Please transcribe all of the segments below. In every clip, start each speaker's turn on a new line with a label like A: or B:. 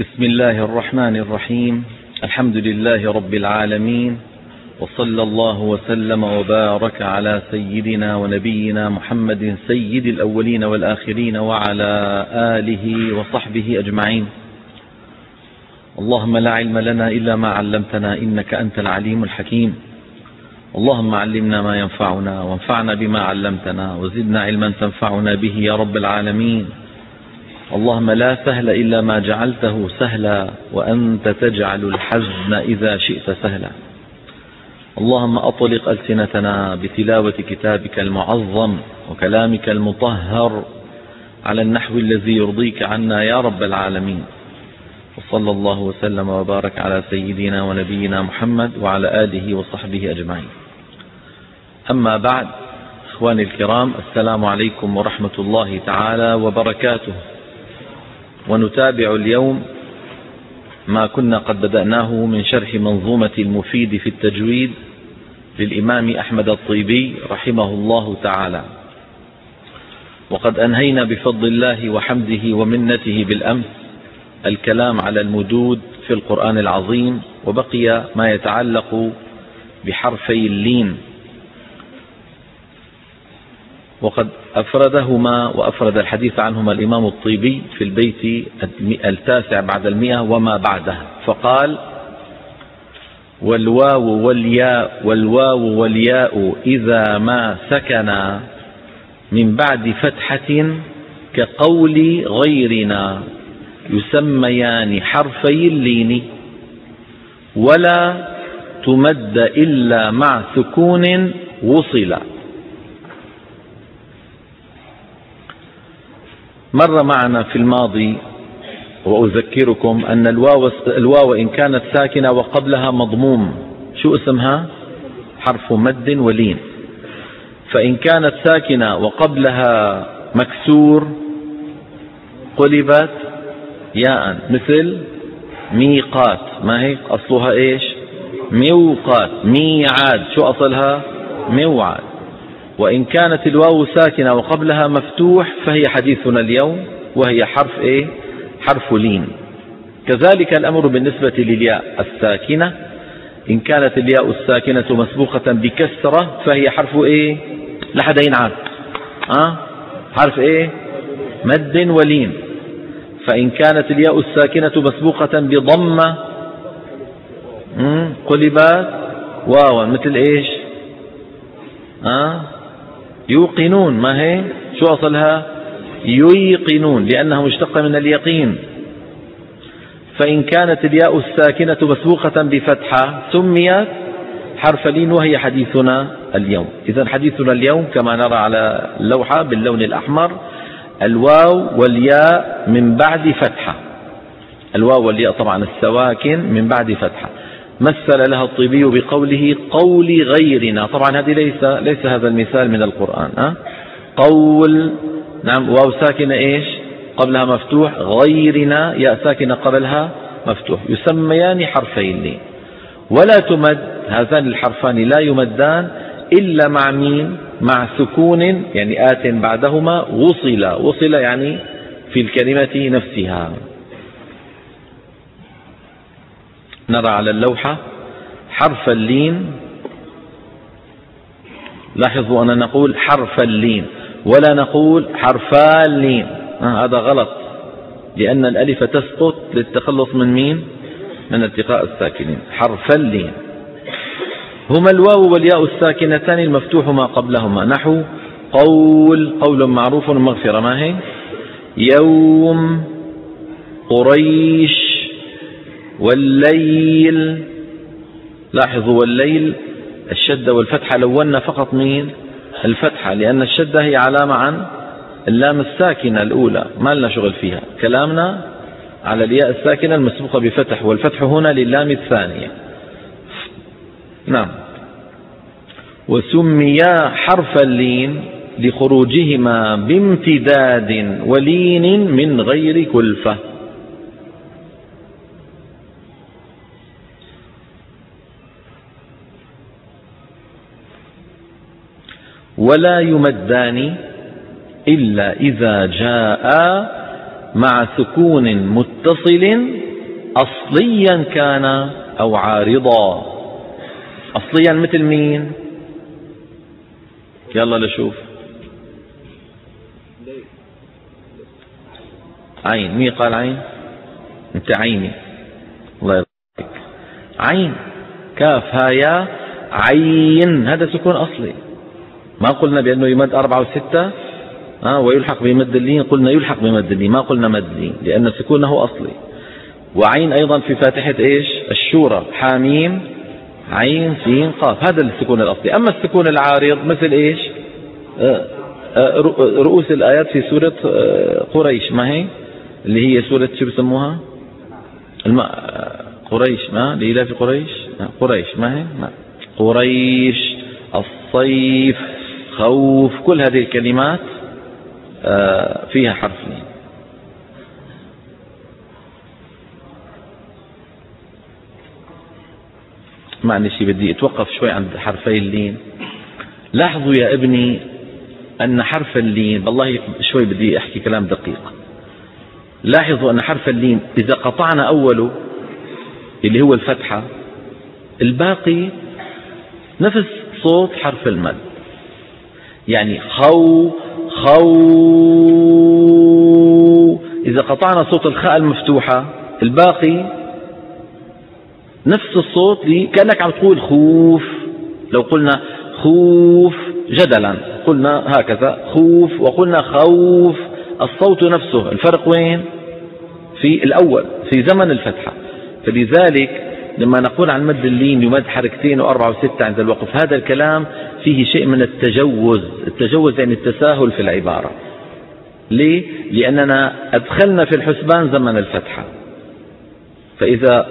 A: بسم الله الرحمن الرحيم. الحمد لله رب العالمين. وصلى الله وسلم وبارك على سيدنا ونبينا محمد سيد الأولين والآخرين وعلى آله وصحبه أجمعين. اللهم لا علم لنا إلا ما علمتنا إنك أنت العليم الحكيم. اللهم علمنا ما ينفعنا وانفعنا بما علمتنا وزدنا علما تنفعنا به يا رب العالمين. اللهم لا سهل إلا ما جعلته سهلا وأنت تجعل الحزن إذا شئت سهلا. اللهم أطلق ألسنتنا بتلاوة كتابك المعظم وكلامك المطهر على النحو الذي يرضيك عنا يا رب العالمين. وصلى الله وسلم وبارك على سيدنا ونبينا محمد وعلى آله وصحبه أجمعين. أما بعد إخواني الكرام السلام عليكم ورحمة الله تعالى وبركاته. ونتابع اليوم ما كنا قد بدأناه من شرح منظومة المفيد في التجويد للإمام أحمد الطيبي رحمه الله تعالى. وقد أنهينا بفضل الله وحمده ومنته بالأمس الكلام على المدود في القرآن العظيم وبقي ما يتعلق بحرفي اللين. وقد أفردهما وأفرد الحديث عنهما الإمام الطيبي في البيت التاسع بعد المئة وما بعده. فقال والواو والياء والواو والياء إذا ما سكنا من بعد فتحة كقول غيرنا يسميان حرفي اللين. ولا تمد إلا مع سكون وصل مر معنا في الماضي وأذكركم أن الواو, الواو إن كانت ساكنة وقبلها مضموم. شو اسمها؟ حرف مد ولين. فإن كانت ساكنة وقبلها مكسور قلبت ياء. مثل ميقات. ما هيك أصلها إيش؟ ميوقات. ميعاد. شو أصلها؟ موعد وإن كانت الواو ساكنة وقبلها مفتوح فهي حديثنا اليوم وهي حرف إيه؟ حرف لين. كذلك الأمر بالنسبة للياء الساكنة. إن كانت الياء الساكنة مسبوقة بكسرة فهي حرف إيه؟ لحد ينعاد أه؟ حرف إيه؟ مد ولين. فإن كانت الياء الساكنة مسبوقة بضمة قلبات واوا مثل إيش؟ أه؟ يوقنون. ما هي؟ شو أصلها؟ ييقنون لأنها مشتقة من اليقين. فإن كانت الياء الساكنة مسبوقة بفتحة سميت حرف لين وهي حديثنا اليوم. إذا حديثنا اليوم كما نرى على اللوحة باللون الأحمر الواو والياء من بعد فتحة. الواو والياء طبعا السواكن من بعد فتحة. مثل لها الطبي بقوله قول غيرنا. طبعا هذه ليس ليس هذا المثال من القرآن أه؟ قول نعم واو ساكنة إيش؟ قبلها مفتوح غيرنا ياء ساكنة قبلها مفتوح. يسميان حرفين ولا تمد هذان الحرفان لا يمدان إلا مع مين مع سكون يعني آت بعدهما وصل وصل يعني في الكلمة نفسها. نرى على اللوحة حرف اللين. لاحظوا أن نقول حرف اللين ولا نقول حرفا اللين. آه هذا غلط لأن الألف تسقط للتخلص من مين من التقاء الساكنين. حرف اللين. هما الواو والياء الساكنتان المفتوح ما قبلهما. نحو قول قول معروف مغفرة. ما هي؟ يوم قريش والليل. لاحظوا والليل الشدة والفتحة. لونا فقط مين؟ الفتحة لأن الشدة هي علامة عن اللام الساكنة الأولى. ما لنا شغل فيها. كلامنا على الياء الساكنة المسبوقة بفتح والفتح هنا للام الثانية. نعم. وسميا حرف اللين لخروجهما بامتداد ولين من غير كلفة. ولا يمدان إلا إذا جاء مع سكون متصل أصليا كان أو عارضا. أصليا مثل مين؟ يلا نشوف عين. مين قال عين؟ أنت عيني. الله يرضيك عين. كاف هايا عين. هذا سكون أصلي. ما قلنا بأنه يمد أربعة وستة آه ويلحق بمد اللين قلنا يلحق بمد اللين ما قلنا مد اللين لأن سكونه أصلي. وعين أيضا في فاتحة إيش؟ الشورى حاميم عين سين قاف هذا السكون الأصلي. أما السكون العارض مثل إيش؟ آه آه رؤوس الآيات في سورة آه، قريش ما هي؟ اللي هي سورة شو بسموها؟ قريش ما؟ لإله في قريش؟ قريش ما هي؟ ما. قريش الصيف. خوف كل هذه الكلمات آه، فيها حرف لين معلش بدي أتوقف شوي عند حرفي اللين. لاحظوا يا ابني أن حرف اللين والله شوي بدي أحكي كلام دقيق. لاحظوا أن حرف اللين إذا قطعنا أوله اللي هو الفتحة الباقي نفس صوت حرف المد. يعني خو خو. إذا قطعنا صوت الخاء المفتوحة الباقي نفس الصوت كأنك عم تقول خوف. لو قلنا خوف جدلا قلنا هكذا خوف وقلنا خوف. الصوت نفسه الفرق وين؟ في الأول في زمن الفتحة. فلذلك لما نقول عن مد اللين يمد حركتين وأربعة وستة عند الوقف هذا الكلام فيه شيء من التجوز. التجوز يعني التساهل في العبارة. ليه؟ لأننا أدخلنا في الحسبان زمن الفتحة. فإذا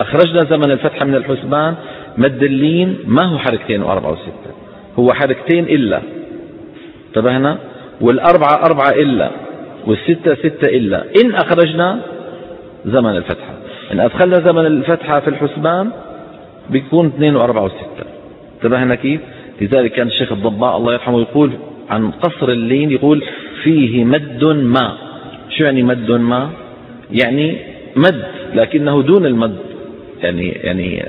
A: أخرجنا زمن الفتحة من الحسبان مد اللين ما هو حركتين وأربعة وستة. هو حركتين إلا. انتبهنا؟ والأربعة أربعة إلا والستة ستة إلا. إن أخرجنا زمن الفتحة. إن أدخلنا زمن الفتحة في الحسبان بيكون اثنين وأربعة وستة. انتبهنا كيف؟ لذلك كان الشيخ الضباء الله يرحمه يقول عن قصر اللين يقول فيه مد ما. شو يعني مد ما؟ يعني مد لكنه دون المد. يعني يعني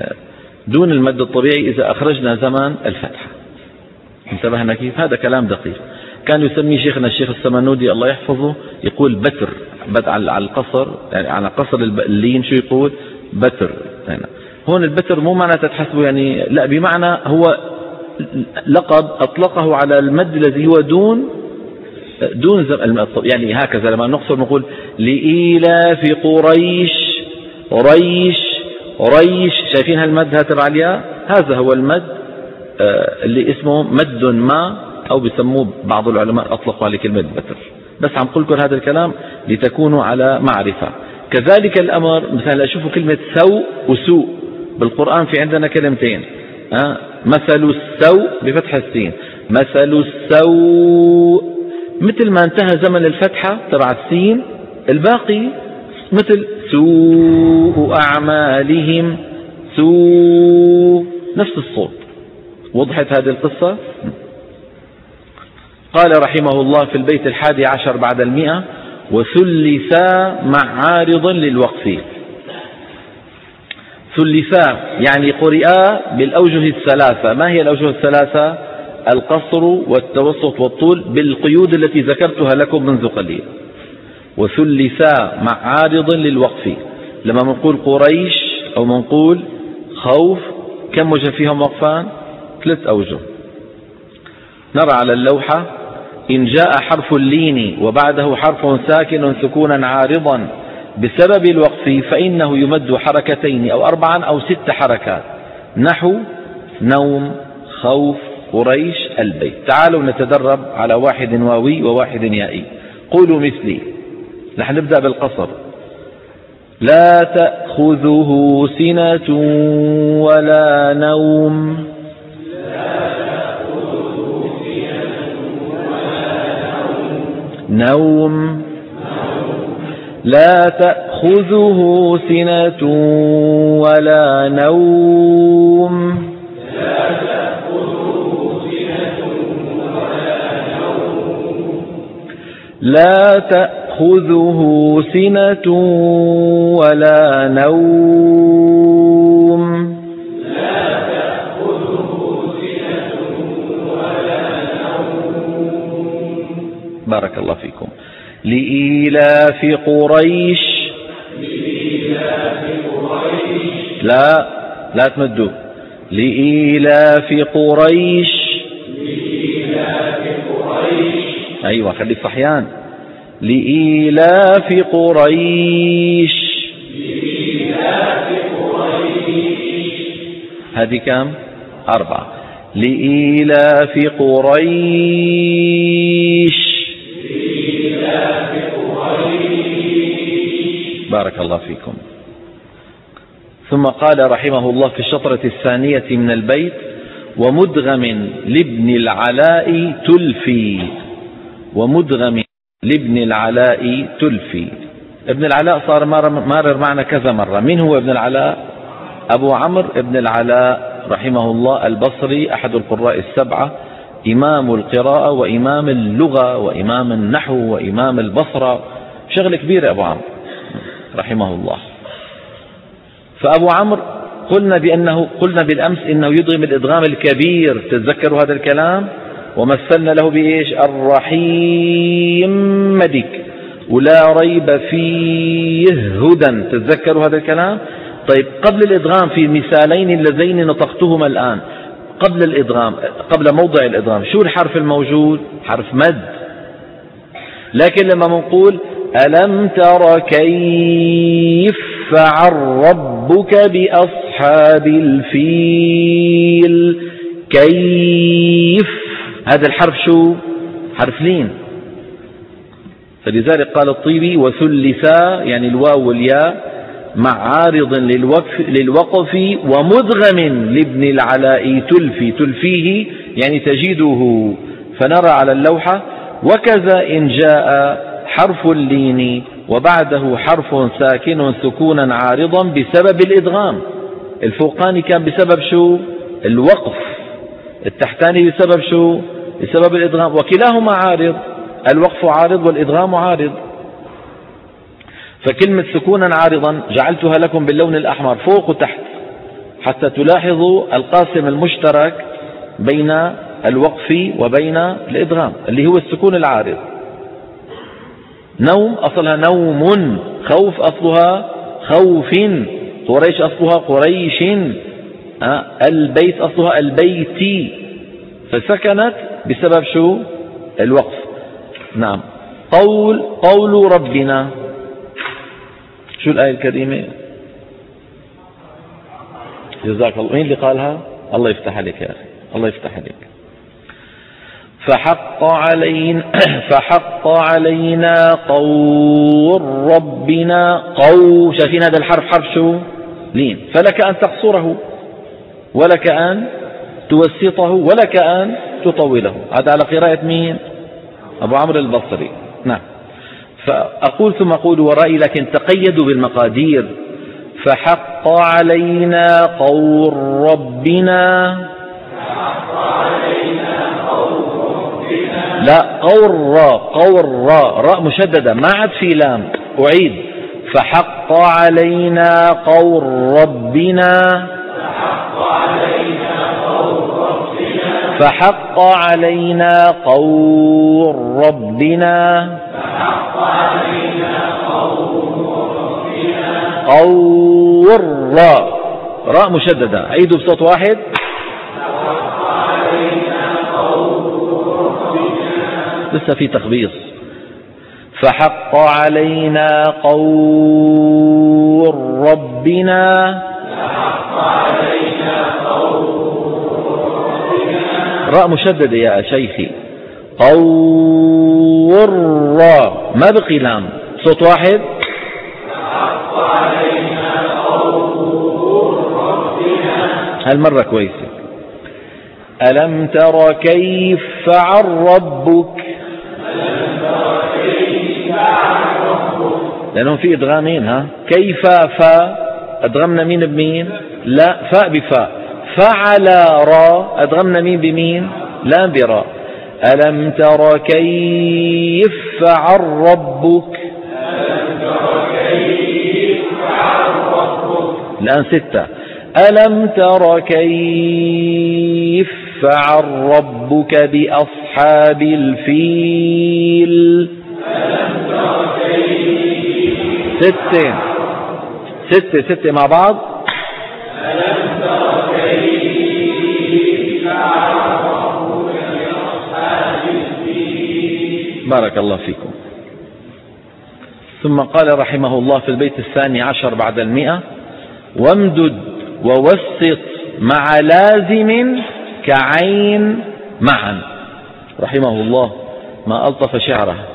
A: دون المد الطبيعي إذا أخرجنا زمان الفتحة انتبهنا كيف؟ هذا كلام دقيق. كان يسميه شيخنا الشيخ السمنودي الله يحفظه يقول بتر. بت على القصر يعني على قصر اللين شو يقول بتر. يعني هون البتر مو معنى تتحسبه يعني لا بمعنى هو لقب أطلقه على المد الذي هو دون دون يعني هكذا لما نقصر نقول لإيلاف قريش ريش ريش شايفين هالمد؟ هاتب عليها؟ هذا هو المد آه، اللي اسمه مد ما أو بسموه بعض العلماء أطلقوا عليه كلمة بتر. بس عم قل كل هذا الكلام لتكونوا على معرفة. كذلك الأمر مثلا أشوفوا كلمة سوء وسوء بالقرآن في عندنا كلمتين؟ مثل السوء بفتح السين. مثل السوء مثل ما انتهى زمن الفتحة تبع السين الباقي مثل سوء أعمالهم سوء نفس الصوت. وضحت هذه القصة؟ قال رحمه الله في البيت الحادي عشر بعد المئة وثلثا مع عارض للوقف. ثلثا يعني قرئا بالأوجه الثلاثة. ما هي الأوجه الثلاثة؟ القصر والتوسط والطول بالقيود التي ذكرتها لكم منذ قليل. وثلثا مع عارض للوقف. لما نقول قريش أو منقول خوف كم وجه فيهم وقفان؟ ثلاث أوجه. نرى على اللوحة إن جاء حرف اللين وبعده حرف ساكن سكونا عارضا بسبب الوقف فإنه يمد حركتين أو أربعا أو ست حركات. نحو نوم خوف قريش البيت. تعالوا نتدرب على واحد واوي وواحد يائي. قولوا مثلي. نحن نبدأ بالقصر. لا تأخذه سنة ولا نوم. نوم. لا تأخذه سنة ولا نوم. لا تأخذه سنة ولا نوم. لا تأخذه بارك الله فيكم. لإيلاف قريش. لا لا تمدوا لإيلاف قريش. أيوة خلي صحيان. لإيلاف قريش. هذه كم؟ أربعة. لإيلاف قريش. بارك الله فيكم. ثم قال رحمه الله في الشطرة الثانية من البيت ومدغم لابن العلاء تلفي. ومدغم لابن العلاء تلفي. ابن العلاء صار مارر معنا كذا مرة. من هو ابن العلاء؟ أبو عمرو ابن العلاء رحمه الله البصري أحد القراء السبعة إمام القراءة وإمام اللغة وإمام النحو وإمام البصرة. شغل كبير أبو عمرو. رحمه الله فأبو عمرو قلنا بأنه قلنا بالأمس إنه يدغم الإدغام الكبير تتذكروا هذا الكلام؟ ومثلنا له بإيش؟ الرحيم مدك ولا ريب فيه هدى تتذكروا هذا الكلام؟ طيب قبل الإدغام في مثالين اللذين نطقتهما الآن قبل الإدغام قبل موضع الإدغام شو الحرف الموجود؟ حرف مد. لكن لما نقول ألم تر كيف فعل ربك بأصحاب الفيل؟ كيف؟ هذا الحرف شو؟ حرف لين. فلذلك قال الطيبي وثلثا يعني الواو والياء مع عارض للوقف, للوقف ومدغم لابن العلاء تلفي. تلفيه يعني تجده فنرى على اللوحة وكذا إن جاء حرف اللين وبعده حرف ساكن سكونا عارضا بسبب الإدغام. الفوقاني كان بسبب شو؟ الوقف. التحتاني بسبب شو؟ بسبب الإدغام. وكلاهما عارض. الوقف عارض والإدغام عارض. فكلمة سكونا عارضا جعلتها لكم باللون الأحمر فوق وتحت حتى تلاحظوا القاسم المشترك بين الوقف وبين الإدغام اللي هو السكون العارض. نوم أصلها نوم خوف أصلها خوف قريش أصلها قريش آه، البيت أصلها البيت. فسكنت بسبب شو؟ الوقف. نعم. قول قول ربنا. شو الآية الكريمة؟ جزاك الله. مين اللي قالها؟ الله يفتح عليك يا أخي. الله يفتح عليك. فحق علينا فحق علينا قول ربنا قو شايفين هذا الحرف حرف شو؟ لين. فلك أن تقصره ولك أن توسطه ولك أن تطوله. هذا على قراءة مين؟ أبو عمرو البصري. نعم. فأقول ثم أقول ورائي لكن تقيدوا بالمقادير. فحق علينا قول ربنا. لا قول را قول را راء مشددة ما عاد في لام أعيد. فحق علينا قول ربنا. فحق علينا قول ربنا. قول راء راء مشددة عيدوا بصوت واحد. لسه في تخبيص. فحق علينا قول ربنا راء مشددة يا شيخي. قور ما بقي لام؟ صوت واحد. هالمرة كويسة؟ ألم تر كيف فعل ربك؟ لأنهم في إدغامين ها؟ كيف فا أدغمنا مين بمين لا فاء بفاء. فعل را أدغمنا مين بمين لا برا ألم تر كيف فعل ربك؟ الآن ستة. ألم تر كيف فعل ربك بأصحاب الفيل؟ ستة. ستة ستة مع بعض. بارك الله فيكم. ثم قال رحمه الله في البيت الثاني عشر بعد المئة وامدد ووسط مع لازم كعين معا. رحمه الله ما ألطف شعره.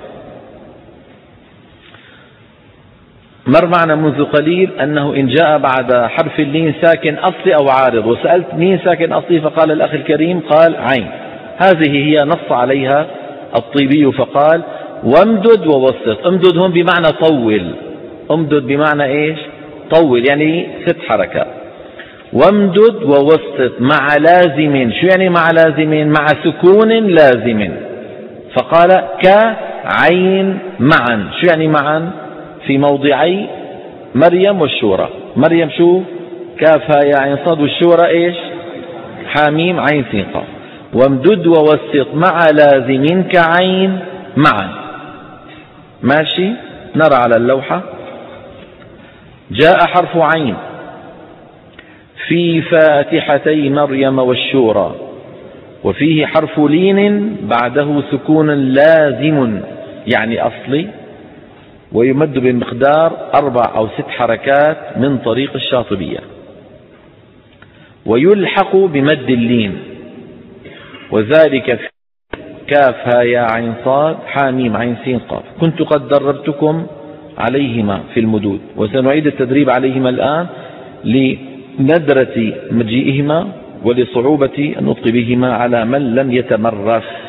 A: مر معنا منذ قليل أنه إن جاء بعد حرف اللين ساكن أصلي أو عارض وسألت مين ساكن أصلي فقال الأخ الكريم قال عين. هذه هي نص عليها الطيبي فقال وامدد ووسط. امدد هم بمعنى طول. امدد بمعنى إيش؟ طول يعني ست حركات. وامدد ووسط مع لازم. شو يعني مع لازم؟ مع سكون لازم. فقال كعين معا. شو يعني معا؟ في موضعي مريم والشورى. مريم شو؟ كافها يا عين صاد والشورى إيش؟ حاميم عين سين قاف وامدد ووسط مع لازم كعين معا. ماشي؟ نرى على اللوحة. جاء حرف عين. في فاتحتي مريم والشورى. وفيه حرف لين بعده سكون لازم يعني أصلي. ويمد بمقدار أربع أو ست حركات من طريق الشاطبية. ويلحق بمد اللين. وذلك في كاف ها يا عين صاد حاميم عين سين قاف. كنت قد دربتكم عليهما في المدود. وسنعيد التدريب عليهما الآن لندرة مجيئهما ولصعوبة النطق بهما على من لم يتمرس.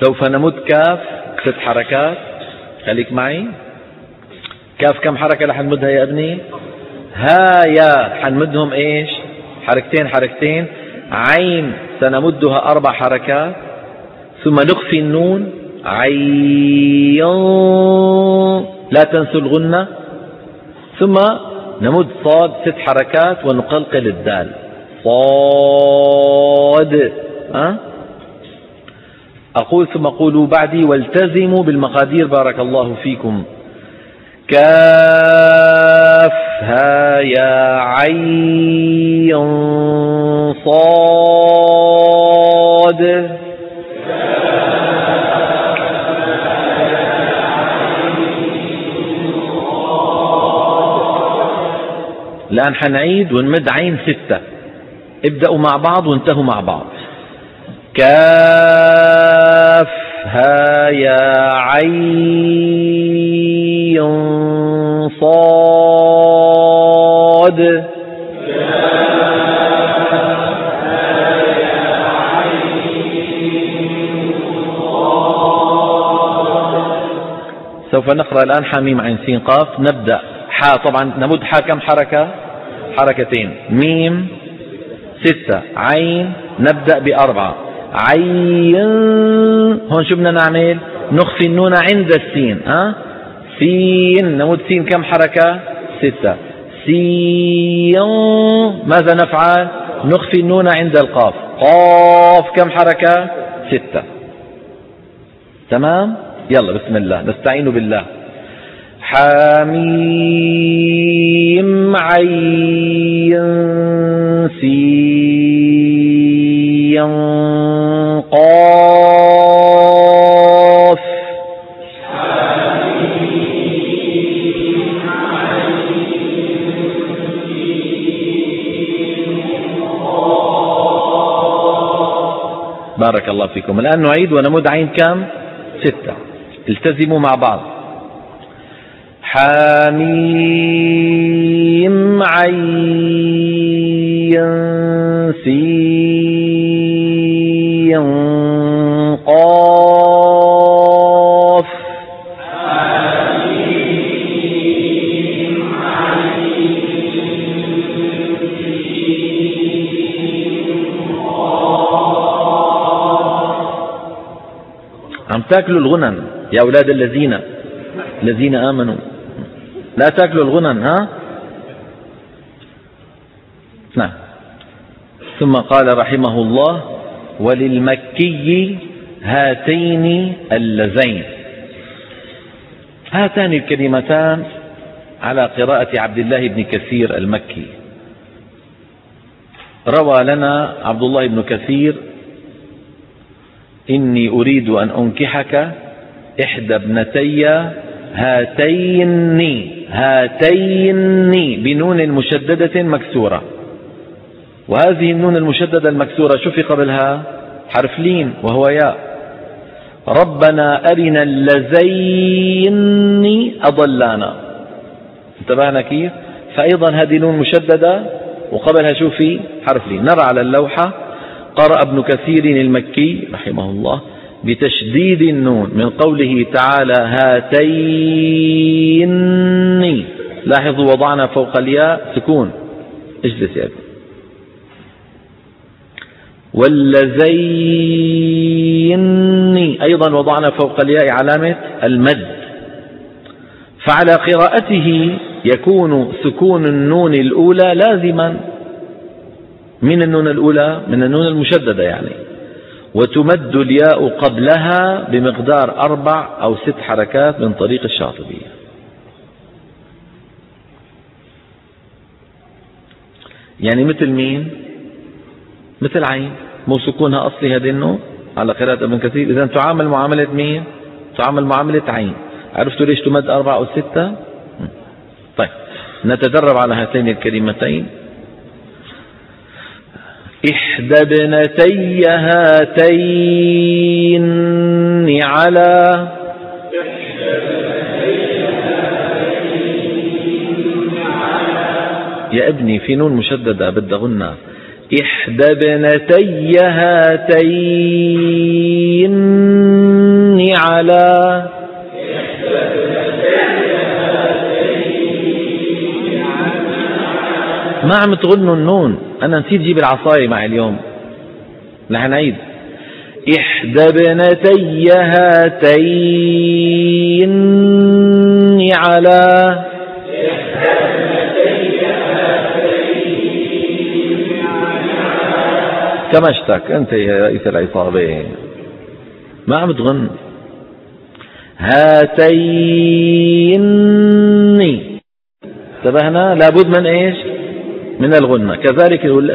A: سوف نمد كاف ست حركات. خليك معي. كاف كم حركة رح نمدها يا أبني؟ ها يا حنمدهم إيش؟ حركتين حركتين. عين سنمدها أربع حركات. ثم نخفي النون. عين. لا تنسوا الغنة. ثم نمد صاد ست حركات ونقلقل الدال. صاد. أه؟ أقول ثم قولوا بعدي والتزموا بالمقادير بارك الله فيكم. كافها يا عين صاد. الآن حنعيد ونمد عين ستة. ابدأوا مع بعض وانتهوا مع بعض. كافها يا عين صاد. سوف نقرأ الآن حميم عين سين قاف. نبدأ. حا طبعا نمد حا كم حركة؟ حركتين. ميم ستة. عين. نبدأ بأربعة. عين. هون شو بدنا نعمل؟ نخفي النون عند السين ها؟ سين نمد سين كم حركة؟ ستة. سين ماذا نفعل؟ نخفي النون عند القاف. قاف كم حركة؟ ستة. تمام؟ يلا بسم الله. نستعين بالله. حميم عين. سين. الله فيكم. الآن نعيد ونمد عين كم ستة. التزموا مع بعض. حميم عين سين قاف. تاكلوا الغنم يا أولاد الذين الذين آمنوا. لا تاكلوا الغنم ها؟ نعم. ثم قال رحمه الله وللمكي هاتين اللذين. هاتان الكلمتان على قراءة عبد الله بن كثير المكي. روى لنا عبد الله بن كثير إني أريد أن أنكحك إحدى ابنتي هاتين هاتين بنون مشددة مكسورة. وهذه النون المشددة المكسورة شو في قبلها حرف لين وهو ياء. ربنا أرنا اللذين أضلانا. انتبهنا كيف؟ فأيضا هذه نون مشددة وقبلها شو في حرف لين. نرى على اللوحة قرأ ابن كثير المكي رحمه الله بتشديد النون من قوله تعالى هاتين. لاحظوا وضعنا فوق الياء. سكون. اجلس يا ابن واللزين أيضا وضعنا فوق الياء علامة المد. فعلى قراءته يكون سكون النون الأولى لازما. من النون الأولى من النون المشددة يعني. وتمد الياء قبلها بمقدار أربع أو ست حركات من طريق الشاطبية. يعني مثل مين مثل عين مو سكونها هذه النون على قراءة ابن كثير. إذا تعامل معاملة مين تعامل معاملة عين. عرفتوا ليش تمد أربعة أو ستة؟ طيب نتدرب على هاتين الكلمتين. إحدى ابنتي هاتين على يا ابني في نون مشددة بدها غنى إحدى ابنتي هاتين على ما عم تغنوا النون. أنا نسيت جيب العصاية معي اليوم. رح نعيد. إحدى ابنتي هاتين على كمشتك أنت يا رئيس العصابة. ما عم تغن. هاتين. انتبهنا. لابد من إيش؟ من الغنة كذلك يقول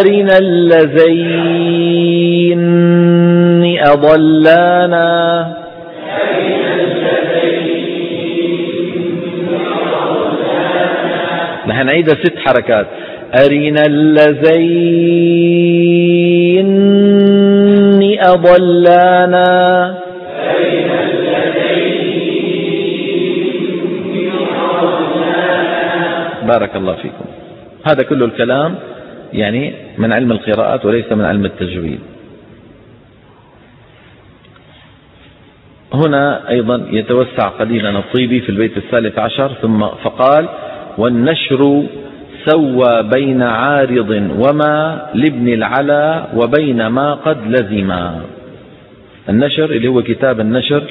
A: أرنا اللذين أضلانا. نحن نعيدها ست حركات. أرنا اللذين أضلانا. بارك الله فيكم. هذا كل الكلام يعني من علم القراءات وليس من علم التجويد. هنا أيضا يتوسع قليلا الطيبي في البيت الثالث عشر ثم فقال والنشر سوى بين عارض وما لابن العلا وبين ما قد لزما. النشر اللي هو كتاب النشر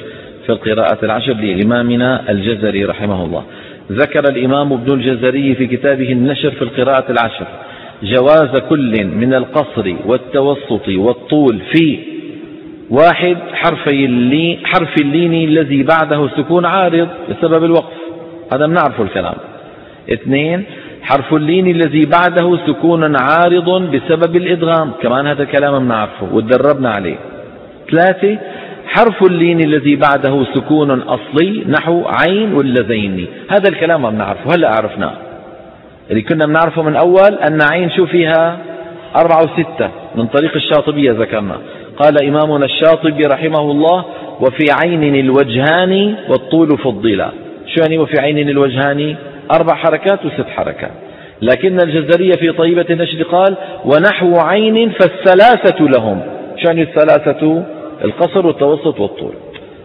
A: في القراءات العشر لإمامنا الجزري رحمه الله. ذكر الإمام ابن الجزري في كتابه النشر في القراءة العشر. جواز كل من القصر والتوسط والطول في واحد حرفي اللين حرف اللين الذي بعده سكون عارض بسبب الوقف. هذا بنعرفه الكلام. اثنين حرف اللين الذي بعده سكون عارض بسبب الإدغام. كمان هذا كلام بنعرفه وتدربنا عليه. ثلاثة حرف اللين الذي بعده سكون أصلي نحو عين واللذين هذا الكلام ما بنعرفه هلا عرفناه. اللي كنا بنعرفه من أول أن عين شو فيها؟ أربعة وستة من طريق الشاطبية ذكرنا قال إمامنا الشاطبي رحمه الله وفي عين الوجهان والطول فضلا. شو يعني وفي عين الوجهان؟ أربع حركات وست حركات. لكن الجزرية في طيبة النشر قال ونحو عين فالثلاثة لهم. شو يعني الثلاثة؟ القصر والتوسط والطول.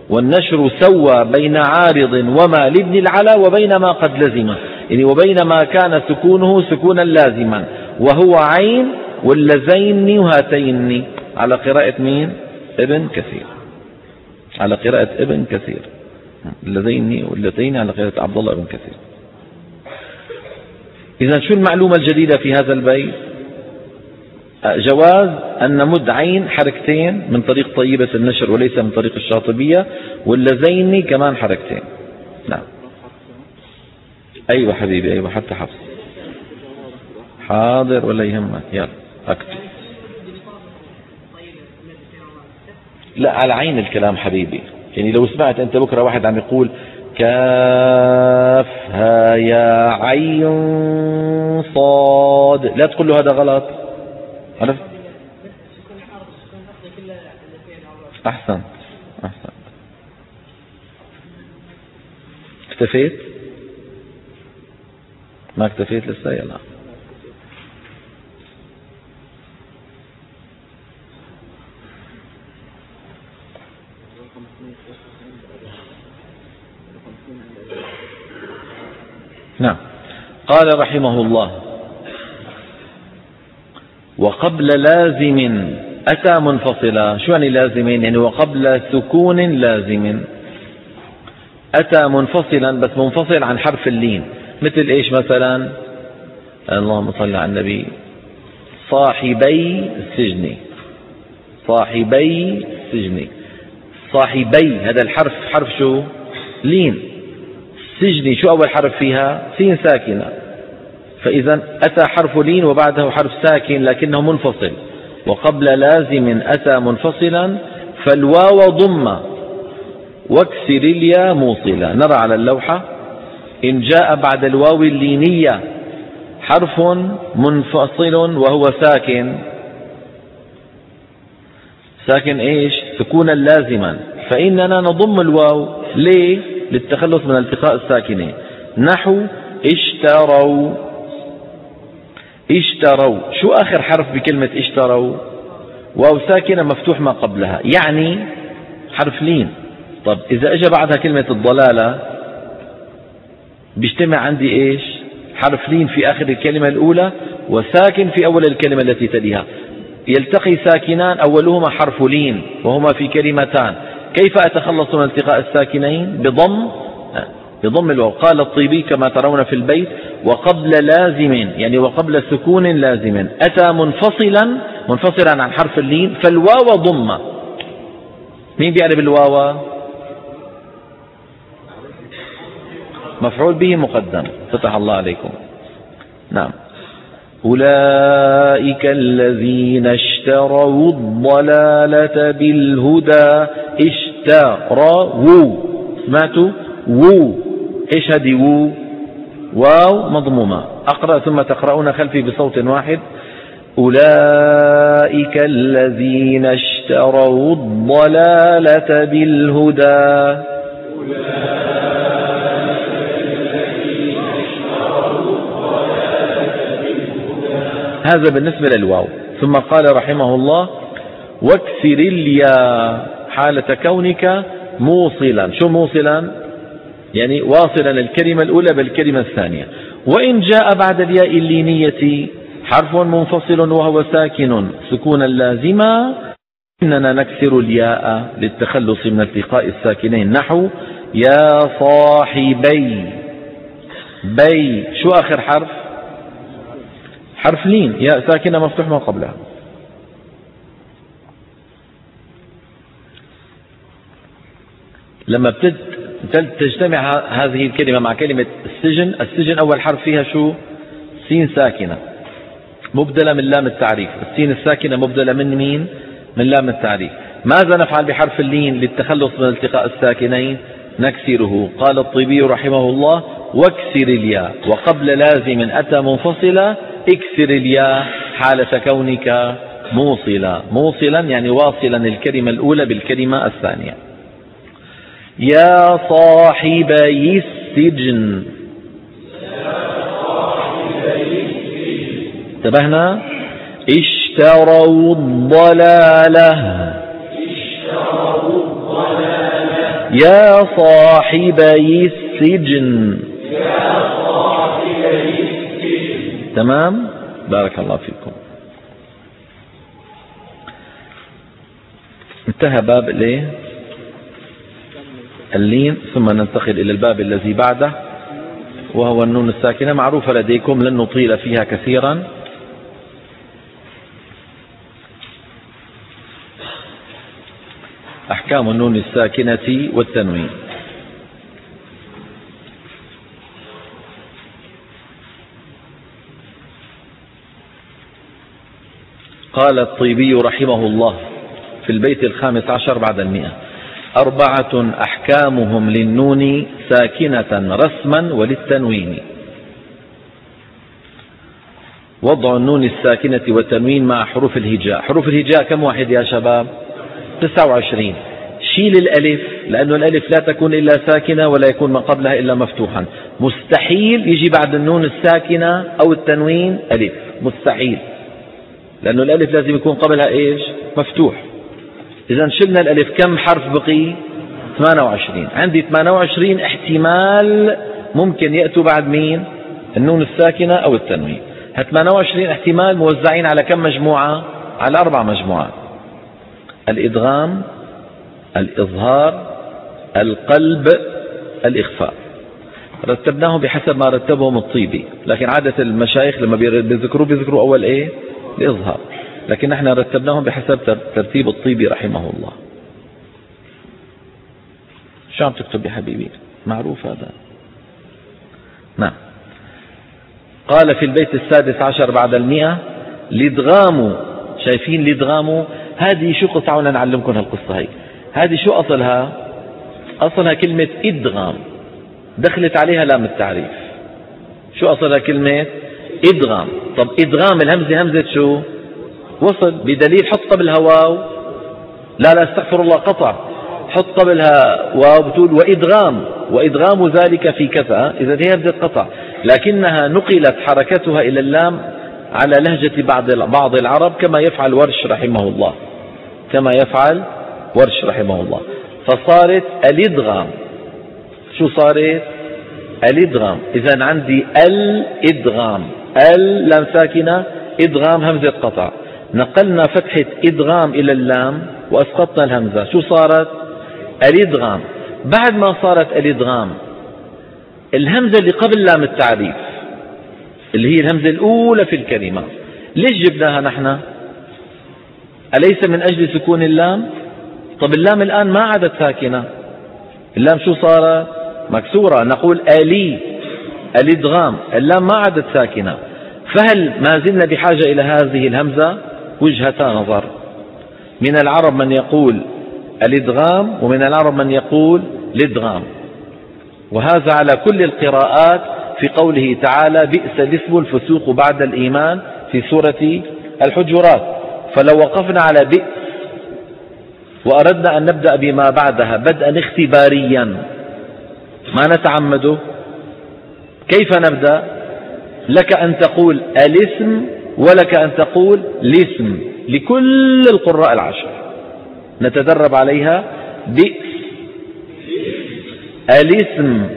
A: والنشر سوى بين عارض وما لابن العلا وبين ما قد لزم. يعني وبين ما كان سكونه سكونا لازما. وهو عين واللزين وهاتين على قراءة مين؟ ابن كثير. على قراءة ابن كثير. اللذين واللتين على قراءة عبد الله بن كثير. إذا شو المعلومة الجديدة في هذا البيت؟ جواز أن نمد عين حركتين من طريق طيبة النشر وليس من طريق الشاطبية واللذين كمان حركتين. نعم. أيوة حبيبي أيوة حتى حفص. حاضر ولا يهمك؟ يلا أكتب. لا على عين الكلام حبيبي. يعني لو سمعت أنت بكرة واحد عم يقول كافها يا عين صاد لا تقول له هذا غلط. عرفت؟ أحسن أحسن. اكتفيت؟ ما اكتفيت لسه؟ يلا. نعم. قال رحمه الله وقبل لازم أتى منفصلا. شو يعني لازم؟ يعني وقبل سكون لازم. أتى منفصلا بس منفصل عن حرف اللين. مثل إيش مثلا؟ اللهم صل على النبي. صاحبي السجن صاحبي السجن صاحبي هذا الحرف حرف شو؟ لين. سجني شو أول حرف فيها؟ سين ساكنة. فإذا أتى حرف لين وبعده حرف ساكن لكنه منفصل. وقبل لازم أتى منفصلا فالواو ضم. واكسر اليا موصلا. نرى على اللوحة. إن جاء بعد الواو اللينية حرف منفصل وهو ساكن. ساكن إيش؟ سكونا لازما. فإننا نضم الواو. ليه؟ للتخلص من التقاء الساكنين. نحو اشتروا. اشتروا. شو آخر حرف بكلمة اشتروا؟ واو ساكنة مفتوح ما قبلها. يعني حرف لين. طب إذا اجى بعدها كلمة الضلالة بيجتمع عندي إيش؟ حرف لين في آخر الكلمة الأولى وساكن في أول الكلمة التي تليها. يلتقي ساكنان أولهما حرف لين وهما في كلمتان. كيف أتخلص من التقاء الساكنين؟ بضم بضم الواو. قال الطيبي كما ترون في البيت وقبل لازم يعني وقبل سكون لازم. أتى منفصلا منفصلا عن حرف اللين فالواو ضم. مين بيعرف الواو؟ مفعول به مقدم. فتح الله عليكم. نعم. أولئك الذين اشتروا الضلالة بالهدى اشتروا. سمعتوا وو. إيش هذه وو واو مضمومة. أقرأ ثم تقرؤون خلفي بصوت واحد. أولئك الذين اشتروا الضلالة بالهدى. هذا بالنسبة للواو. ثم قال رحمه الله واكسر الياء حالة كونك موصلا. شو موصلا؟ يعني واصلا الكلمة الأولى بالكلمة الثانية. وإن جاء بعد الياء اللينية حرف منفصل وهو ساكن سكونا لازما إننا نكسر الياء للتخلص من التقاء الساكنين. نحو يا صاحبي بي. شو آخر حرف؟ حرف لين. ياء ساكنة مفتوح ما قبلها. لما تجتمع هذه الكلمة مع كلمة السجن. السجن أول حرف فيها شو؟ سين ساكنة. مبدلة من لام التعريف. السين الساكنة مبدلة من مين؟ من لام التعريف. ماذا نفعل بحرف اللين للتخلص من التقاء الساكنين؟ نكسره. قال الطيبي رحمه الله واكسر الياء. وقبل لازم أتى منفصلا اكسر الياء حالة كونك موصلا. موصلا يعني واصلا الكلمة الأولى بالكلمة الثانية. يا صاحبي السجن. انتبهنا؟ اشتروا الضلالة. يا صاحبي السجن. تمام؟ بارك الله فيكم. انتهى باب الايه اللين ثم ننتقل إلى الباب الذي بعده وهو النون الساكنة. معروفة لديكم لن نطيل فيها كثيرا. أحكام النون الساكنة والتنوين. قال الطيبي رحمه الله في البيت الخامس عشر بعد المئة. أربعة أحكامهم للنون ساكنة رسما وللتنوين. وضع النون الساكنة والتنوين مع حروف الهجاء. حروف الهجاء كم واحد يا شباب؟ 29 شيل الألف لأن الألف لا تكون إلا ساكنة ولا يكون ما قبلها إلا مفتوحا. مستحيل يجي بعد النون الساكنة أو التنوين ألف. مستحيل. لأن الألف لازم يكون قبلها إيش؟ مفتوح. إذا شلنا الألف كم حرف بقي؟ 28 عندي 28 احتمال ممكن يأتوا بعد مين؟ النون الساكنة أو التنوين. ها 28 احتمال موزعين على كم مجموعة؟ على أربع مجموعات. الإدغام الإظهار القلب الإخفاء. رتبناهم بحسب ما رتبهم الطيبي. لكن عادة المشايخ لما بيذكروا بيذكروا أول إيه؟ الإظهار. لكن نحن رتبناهم بحسب ترتيب الطيبي رحمه الله. شو عم تكتب يا حبيبي؟ معروف هذا. نعم. قال في البيت السادس عشر بعد المئة لدغام شايفين لدغام؟ هذه شو تعالوا نعلمكم هالقصة هي؟ هذه شو أصلها؟ أصلها كلمة إدغام. دخلت عليها لام التعريف. شو أصلها كلمة؟ إدغام. طب إدغام الهمزة همزة شو؟ وصل بدليل حط قبلها واو. لا لا استغفر الله قطع. حط قبلها واو بتقول وإدغام. وإدغام ذلك في كذا إذا هي همزة قطع لكنها نقلت حركتها إلى اللام على لهجة بعض بعض العرب كما يفعل ورش رحمه الله. كما يفعل ورش رحمه الله. فصارت الإدغام. شو صارت؟ الإدغام. إذا عندي الإدغام. ال لام ساكنة إدغام همزة قطع. نقلنا فتحة إدغام إلى اللام وأسقطنا الهمزة. شو صارت؟ الإدغام. بعد ما صارت الإدغام الهمزة اللي قبل لام التعريف اللي هي الهمزة الأولى في الكلمة ليش جبناها نحن؟ أليس من أجل سكون اللام؟ طب اللام الآن ما عادت ساكنة. اللام شو صارت؟ مكسورة. نقول آلي الإدغام. اللام ما عادت ساكنة. فهل ما زلنا بحاجة إلى هذه الهمزة؟ وجهتا نظر. من العرب من يقول الإدغام ومن العرب من يقول الإدغام. وهذا على كل القراءات في قوله تعالى بئس الاسم الفسوق بعد الإيمان في سورة الحجرات. فلو وقفنا على بئس وأردنا أن نبدأ بما بعدها بدءا اختباريا ما نتعمده؟ كيف نبدأ؟ لك أن تقول الاسم ولك أن تقول الاسم لكل القراء العشر. نتدرب عليها بئس الاسم.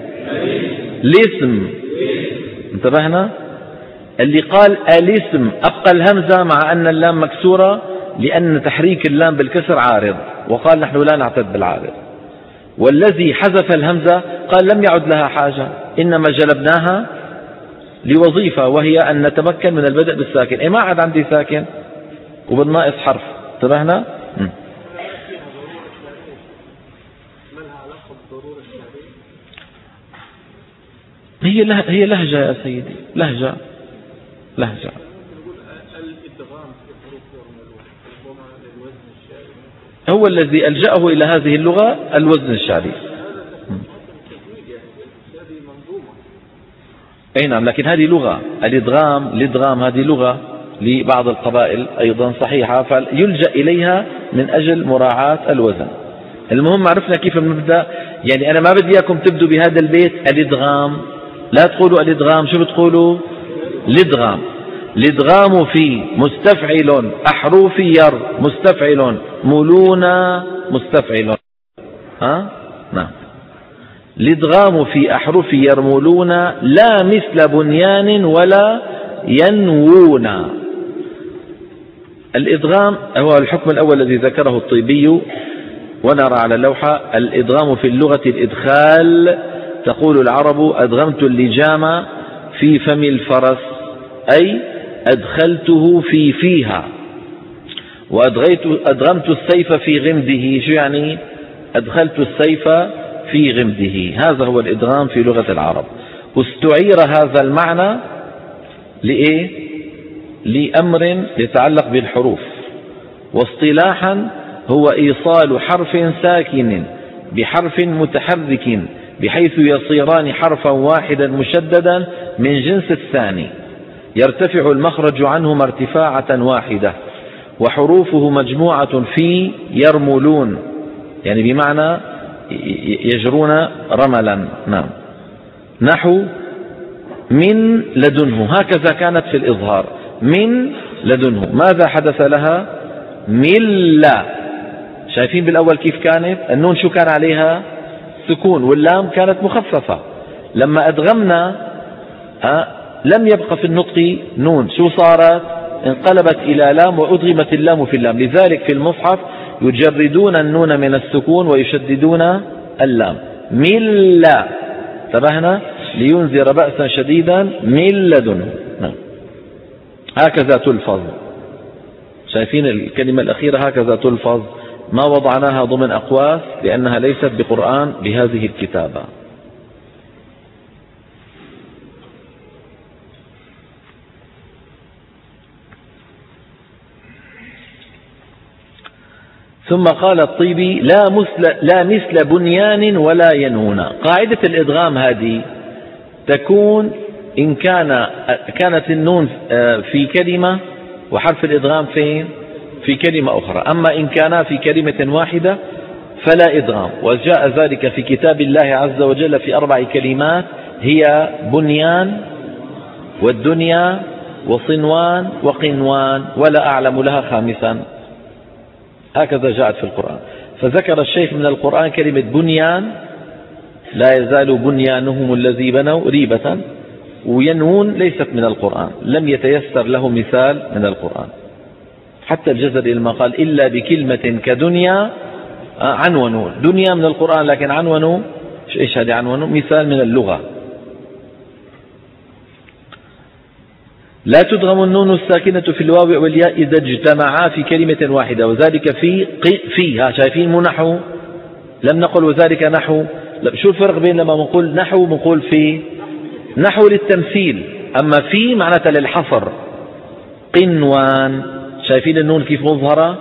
A: الاسم. انتبهنا؟ اللي قال الاسم أبقى الهمزة مع أن اللام مكسورة لأن تحريك اللام بالكسر عارض وقال نحن لا نعتد بالعارض. والذي حذف الهمزة قال لم يعد لها حاجة إنما جلبناها لوظيفة وهي أن نتمكن من البدء بالساكن. إيه ما عاد عندي ساكن. وبالناقص حرف. انتبهنا هي هي لهجة يا سيدي. لهجة. لهجة. هو الذي ألجأه إلى هذه اللغة الوزن الشعري أي نعم لكن هذه لغة. الإدغام الإدغام هذه لغة لبعض القبائل أيضا صحيحة فيلجأ إليها من أجل مراعاة الوزن. المهم عرفنا كيف نبدأ. يعني أنا ما بدي إياكم تبدوا بهذا البيت. الإدغام لا تقولوا الإدغام. شو بتقولوا؟ الإدغام. الإدغام في مستفعل أحروفير مستفعل ملونا مستفعل. ها؟ نعم. الإدغام في أحرف يرملون لا مثل بنيان ولا ينوون. الإدغام هو الحكم الأول الذي ذكره الطيبي ونرى على اللوحة الإدغام في اللغة الإدخال. تقول العرب أدغمت اللجام في فم الفرس أي أدخلته في فيها. وأدغمت السيف في غمده شو يعني؟ أدخلت السيف في غمده هذا هو الإدغام في لغة العرب. استعير هذا المعنى لإيه؟ لأمر يتعلق بالحروف. واصطلاحا هو إيصال حرف ساكن بحرف متحرك بحيث يصيران حرفا واحدا مشددا من جنس الثاني. يرتفع المخرج عنهما ارتفاعة واحدة وحروفه مجموعة في يرملون. يعني بمعنى يجرون رملا. نعم. نحو من لدنه. هكذا كانت في الإظهار. من لدنه. ماذا حدث لها؟ ملا شايفين بالأول كيف كانت؟ النون شو كان عليها؟ سكون. واللام كانت مخففة. لما أدغمنا أه لم يبقى في النطق نون. شو صارت؟ انقلبت إلى لام وأدغمت اللام في اللام. لذلك في المصحف يجردون النون من السكون ويشددون اللام. ملا انتبهنا لينذر بأسا شديدا. من لدنه نعم. هكذا تلفظ. شايفين الكلمة الأخيرة؟ هكذا تلفظ. ما وضعناها ضمن أقواس؟ لأنها ليست بقرآن بهذه الكتابة. ثم قال الطيبي لا مثل, لا مثل بنيان ولا ينون قاعدة الإدغام هذه تكون إن كان كانت النون آه، في كلمة وحرف الإدغام فين؟ في كلمة أخرى. أما إن كانا في كلمة واحدة فلا إدغام. وجاء ذلك في كتاب الله عز وجل في أربع كلمات هي بنيان والدنيا وصنوان وقنوان ولا أعلم لها خامسا. هكذا جاءت في القرآن. فذكر الشيخ من القرآن كلمة بنيان لا يزال بنيانهم الذي بنوا ريبة وينون ليست من القرآن لم يتيسر له مثال من القرآن. حتى الجزري لما قال إلا بكلمة كدنيا آه، عنونوا دنيا من القرآن لكن عنونوا إيش هذه عنونوا مثال من اللغة. لا تدغم النون الساكنة في الواو والياء إذا اجتمعا في كلمة واحدة وذلك في فيها. شايفين مو نحو؟ لم نقل وذلك نحو. شو الفرق بين لما نقول نحو ونقول في؟ نحو للتمثيل. أما في معناتها للحصر. قنوان. شايفين النون كيف مظهرة؟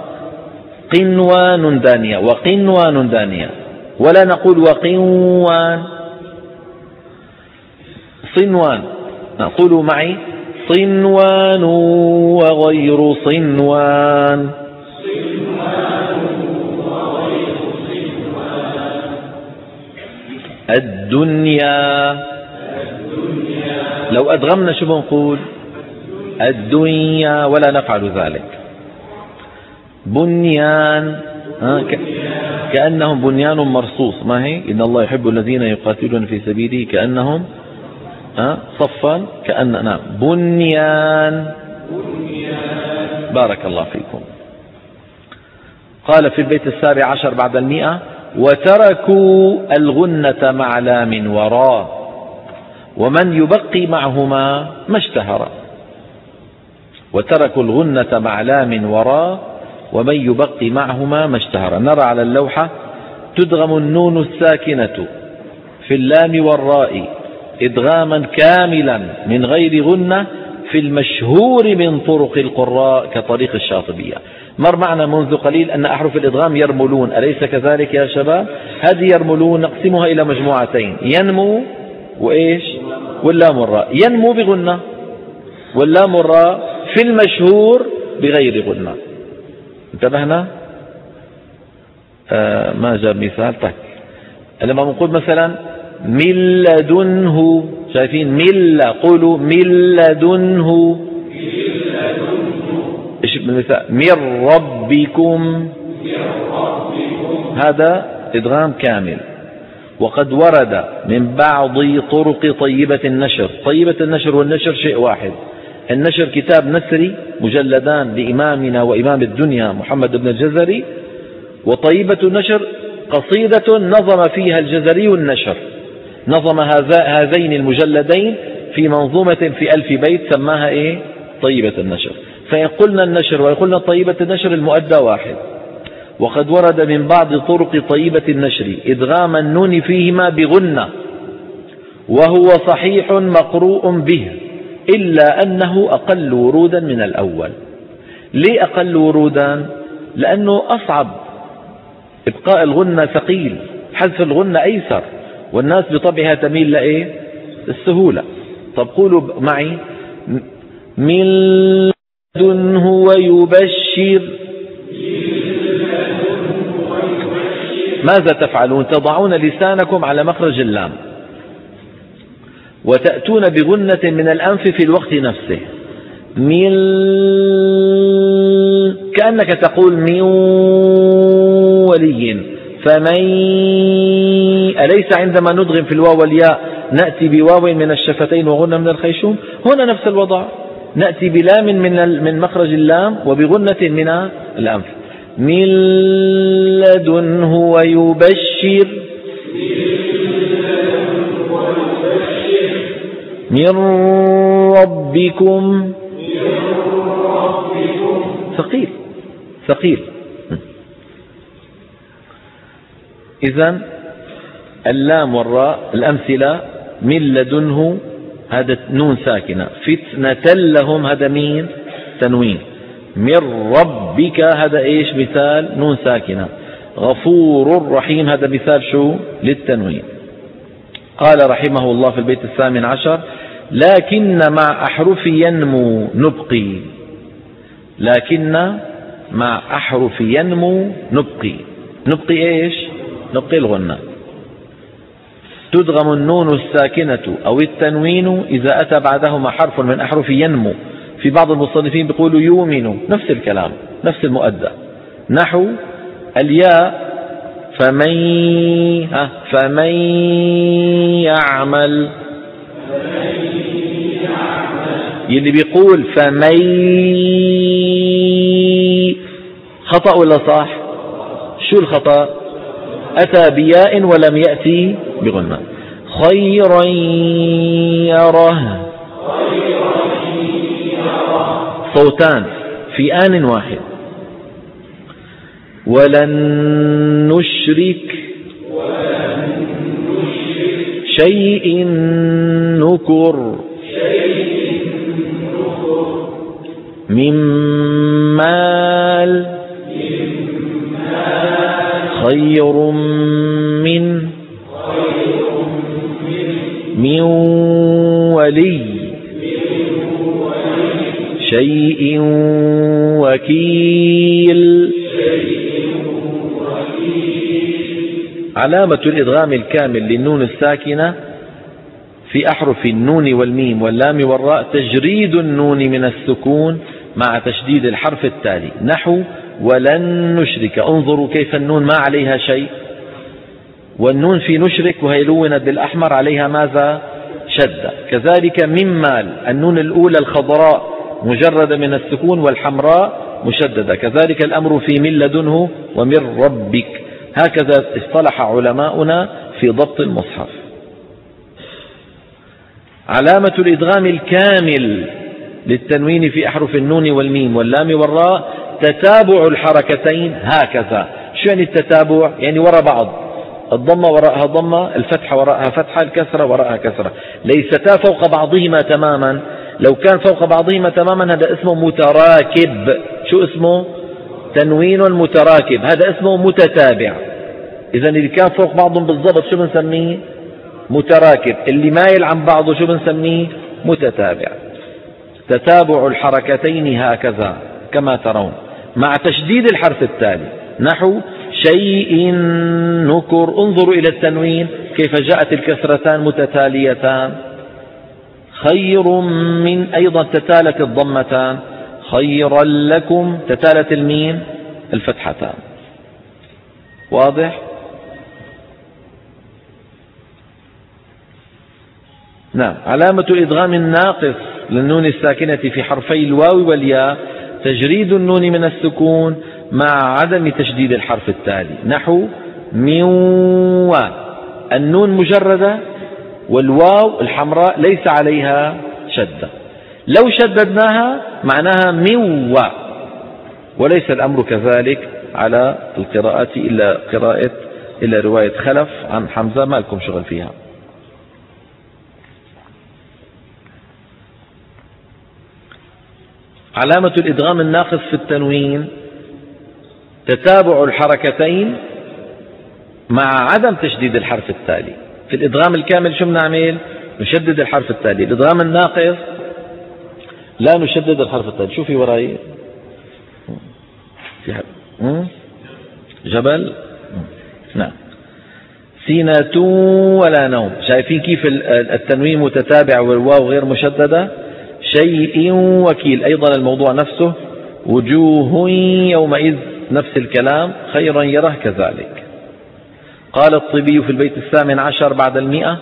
A: قنوان دانية. وقنوان دانية. ولا نقول وقنوان. صنوان. قولوا معي صنوان وغير صنوان. الدنيا. لو أدغمنا شو بنقول؟ الدنيا ولا نفعل ذلك. بنيان كأنهم بنيان مرصوص ما هي؟ إن الله يحب الذين يقاتلون في سبيله كأنهم صفا كأن نعم. بنيان. بارك الله فيكم. قال في البيت السابع عشر بعد المئة وتركوا الغنة مع لام وراء ومن يبقي معهما ما اشتهر. وتركوا الغنة مع لام وراء ومن يبقي معهما ما اشتهر. نرى على اللوحة تدغم النون الساكنة في اللام والراء. إدغاما كاملا من غير غنة في المشهور من طرق القراء كطريق الشاطبية. مر معنا منذ قليل أن أحرف الإدغام يرملون. أليس كذلك يا شباب؟ هذه يرملون نقسمها إلى مجموعتين. ينمو وإيش؟ واللام الراء ينمو بغنة واللام الراء في المشهور بغير غنة. انتبهنا؟ آه ما جاب مثال. طيب. لما نقول مثلا من لدنه شايفين؟ من قولوا من لدنه من ربكم. هذا إدغام كامل. وقد ورد من بعض طرق طيبة النشر. طيبة النشر والنشر شيء واحد. النشر كتاب نسري مجلدان لإمامنا وإمام الدنيا محمد بن الجزري. وطيبة النشر قصيدة نظم فيها الجزري النشر. نظم هذين المجلدين في منظومة في ألف بيت سماها إيه؟ طيبة النشر. فإن قلنا النشر وإن قلنا طيبة النشر المؤدى واحد. وقد ورد من بعض طرق طيبة النشر إدغام النون فيهما بغنة وهو صحيح مقروء به إلا أنه أقل ورودا من الأول. ليه أقل ورودا؟ لأنه أصعب. إبقاء الغنة ثقيل حذف الغنة أيسر. والناس بطبعها تميل لإيه؟ السهولة طب قولوا معي من لدنه ويبشر. ماذا تفعلون؟ تضعون لسانكم على مخرج اللام. وتأتون بغنة من الأنف في الوقت نفسه. من كأنك تقول من ولي. فمن أليس عندما ندغم في الواو والياء نأتي بواو من الشفتين وغنة من الخيشوم؟ هنا نفس الوضع. نأتي بلام من من مخرج اللام وبغنة من الأنف. من لدنه ويبشر من ربكم. ثقيل. ثقيل. إذا اللام والراء الأمثلة من لدنه هذا نون ساكنة. فتنة لهم هذا مين؟ تنوين. من ربك هذا إيش؟ مثال نون ساكنة. غفور رحيم هذا مثال شو؟ للتنوين. قال رحمه الله في البيت الثامن عشر لكن مع أحرف ينمو نبقي. لكن مع أحرف ينمو نبقي. نبقي إيش؟ نبقي الغنة تدغم النون الساكنة أو التنوين إذا أتى بعدهما حرف من أحرف ينمو. في بعض المصنفين بيقولوا يؤمن نفس الكلام نفس المؤدى. نحو الياء فمن فمن يعمل. يلي بيقول فمن خطأ ولا صح؟ شو الخطأ؟ أتى بياء ولم يأتي بغنى خيرا يره صوتان في آن واحد. ولن نشرك شيء نكر من مال خير من من ولي شيء وكيل علامة الإدغام الكامل للنون الساكنة في أحرف النون والميم واللام والراء تجريد النون من السكون مع تشديد الحرف التالي. نحو ولن نشرك. انظروا كيف النون ما عليها شيء. والنون في نشرك وهي لونت بالأحمر عليها ماذا؟ شدة كذلك من مال. النون الأولى الخضراء مجردة من السكون والحمراء مشددة. كذلك الأمر في من لدنه ومن ربك. هكذا اصطلح علماؤنا في ضبط المصحف. علامة الإدغام الكامل للتنوين في أحرف النون والميم واللام والراء تتابع الحركتين هكذا. شو يعني التتابع؟ يعني وراء بعض. الضمة وراءها ضمة الفتحة وراءها فتحة الكسرة وراءها كسرة. ليستا فوق بعضهما تماما. لو كان فوق بعضهما تماما هذا اسمه متراكب. شو اسمه؟ تنوين متراكب هذا اسمه متتابع. إذا اللي كان فوق بعضهم بالضبط شو بنسميه؟ متراكب. اللي مايل عن بعضه شو بنسميه؟ متتابع. تتابع الحركتين هكذا كما ترون. مع تشديد الحرف التالي نحو شيء نكر انظروا إلى التنوين. كيف جاءت الكسرتان متتاليتان. خير من أيضا تتالت الضمتان. خيرا لكم. تتالت المين الفتحتان. واضح؟ نعم. علامة إدغام الناقص للنون الساكنة في حرفي الواو والياء تجريد النون من السكون مع عدم تشديد الحرف التالي. نحو من و. النون مجردة والواو الحمراء ليس عليها شدة. لو شددناها معناها من و. وليس الأمر كذلك على القراءات إلا قراءة إلا رواية خلف عن حمزة ما لكم شغل فيها. علامة الإدغام الناقص في التنوين تتابع الحركتين مع عدم تشديد الحرف التالي. في الإدغام الكامل شو بنعمل؟ نشدد الحرف التالي. الإدغام الناقص لا نشدد الحرف التالي. شوفي وراي؟ في جبل؟ نعم. سينة ولا نوم. شايفين كيف التنوين متتابع والواو غير مشددة؟ شيء وكيل. أيضا الموضوع نفسه؟ وجوه يومئذ نفس الكلام خيرا يره كذلك. قال الطبي في البيت الثامن عشر بعد المئة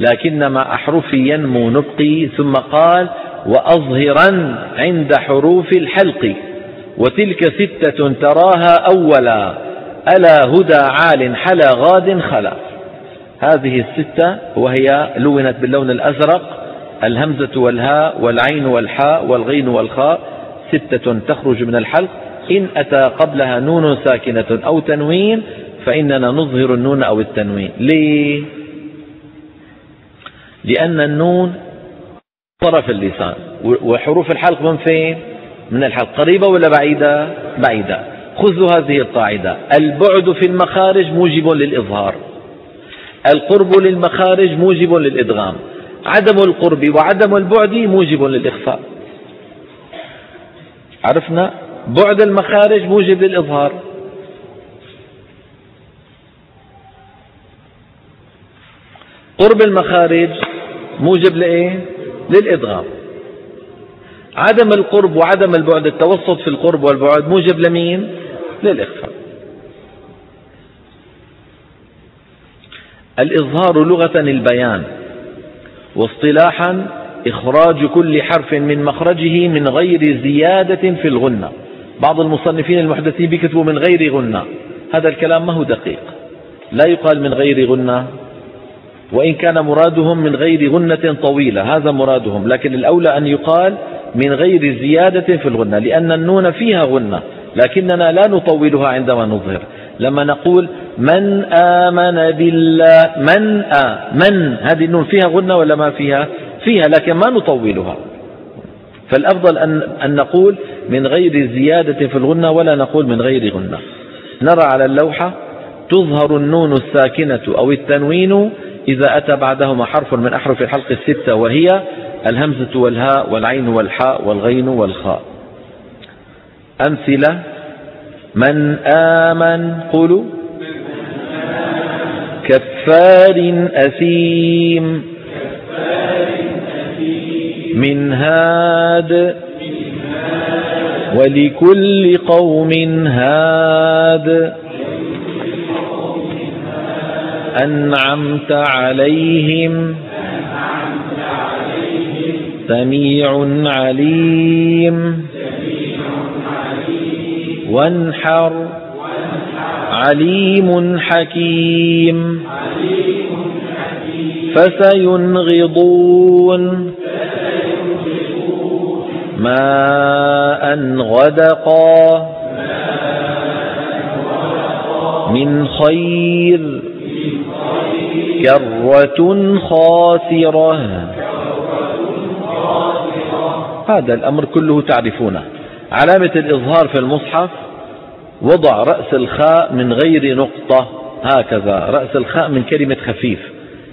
A: لكن مع أحرفي ينمو نطقي ثم قال وأظهرا عند حروف الحلق. وتلك ستة تراها أولا ألا هدى عال حلا غاد خلا. هذه الستة وهي لونت باللون الأزرق الهمزة والهاء والعين والحاء والغين والخاء ستة تخرج من الحلق. إن أتى قبلها نون ساكنة أو تنوين فإننا نظهر النون أو التنوين. ليه؟ لأن النون طرف اللسان. وحروف الحلق من فين؟ من الحلق. قريبة ولا بعيدة؟ بعيدة. خذوا هذه القاعدة. البعد في المخارج موجب للإظهار. القرب للمخارج موجب للإدغام. عدم القرب وعدم البعد موجب للإخفاء عرفنا؟ بعد المخارج موجب للإظهار. قرب المخارج موجب لإيه؟ للإدغام عدم القرب وعدم البعد التوسط في القرب والبعد موجب لمين؟ للإخفاء الإظهار لغة البيان. واصطلاحا إخراج كل حرف من مخرجه من غير زيادة في الغنة بعض المصنفين المحدثين بيكتبوا من غير غنة هذا الكلام ما هو دقيق. لا يقال من غير غنة وإن كان مرادهم من غير غنة طويلة هذا مرادهم. لكن الأولى أن يقال من غير زيادة في الغنة لأن النون فيها غنة لكننا لا نطولها عندما نظهر. لما نقول من آمن بالله من آ من هذه النون فيها غنة ولا ما فيها؟ فيها لكن ما نطولها. فالأفضل أن, أن نقول من غير زيادة في الغنة ولا نقول من غير غنة نرى على اللوحة تظهر النون الساكنة أو التنوين إذا أتى بعدهما حرف من أحرف الحلق الستة وهي الهمزة والهاء والعين والحاء والغين والخاء. أمثلة من آمن قولوا كفار أثيم من هاد ولكل قوم هاد أنعمت عليهم سميع عليم وانحر عليم حكيم. فسينغضون. ماء غدقا. من خير. كرة خاسرة. هذا الأمر كله تعرفونه. علامة الإظهار في المصحف. وضع رأس الخاء من غير نقطة هكذا. رأس الخاء من كلمة خفيف.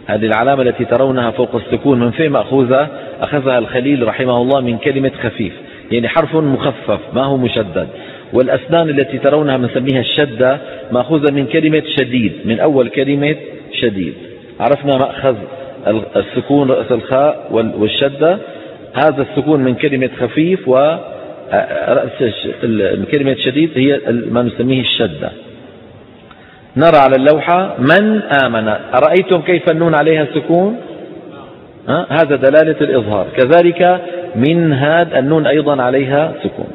A: هذه العلامة التي ترونها فوق السكون من فين مأخوذة أخذها الخليل رحمه الله من كلمة خفيف يعني حرف مخفف ما هو مشدد. والأسنان التي ترونها بنسميها الشدة مأخوذة من كلمة شديد من أول كلمة شديد. عرفنا مأخذ السكون رأس الخاء والشدة. هذا السكون من كلمة خفيف ورأس كلمة شديد هي ما نسميه الشدة. نرى على اللوحة من آمن. أرأيتم كيف النون عليها سكون هذا دلالة الإظهار. كذلك من هاد النون أيضا عليها سكون.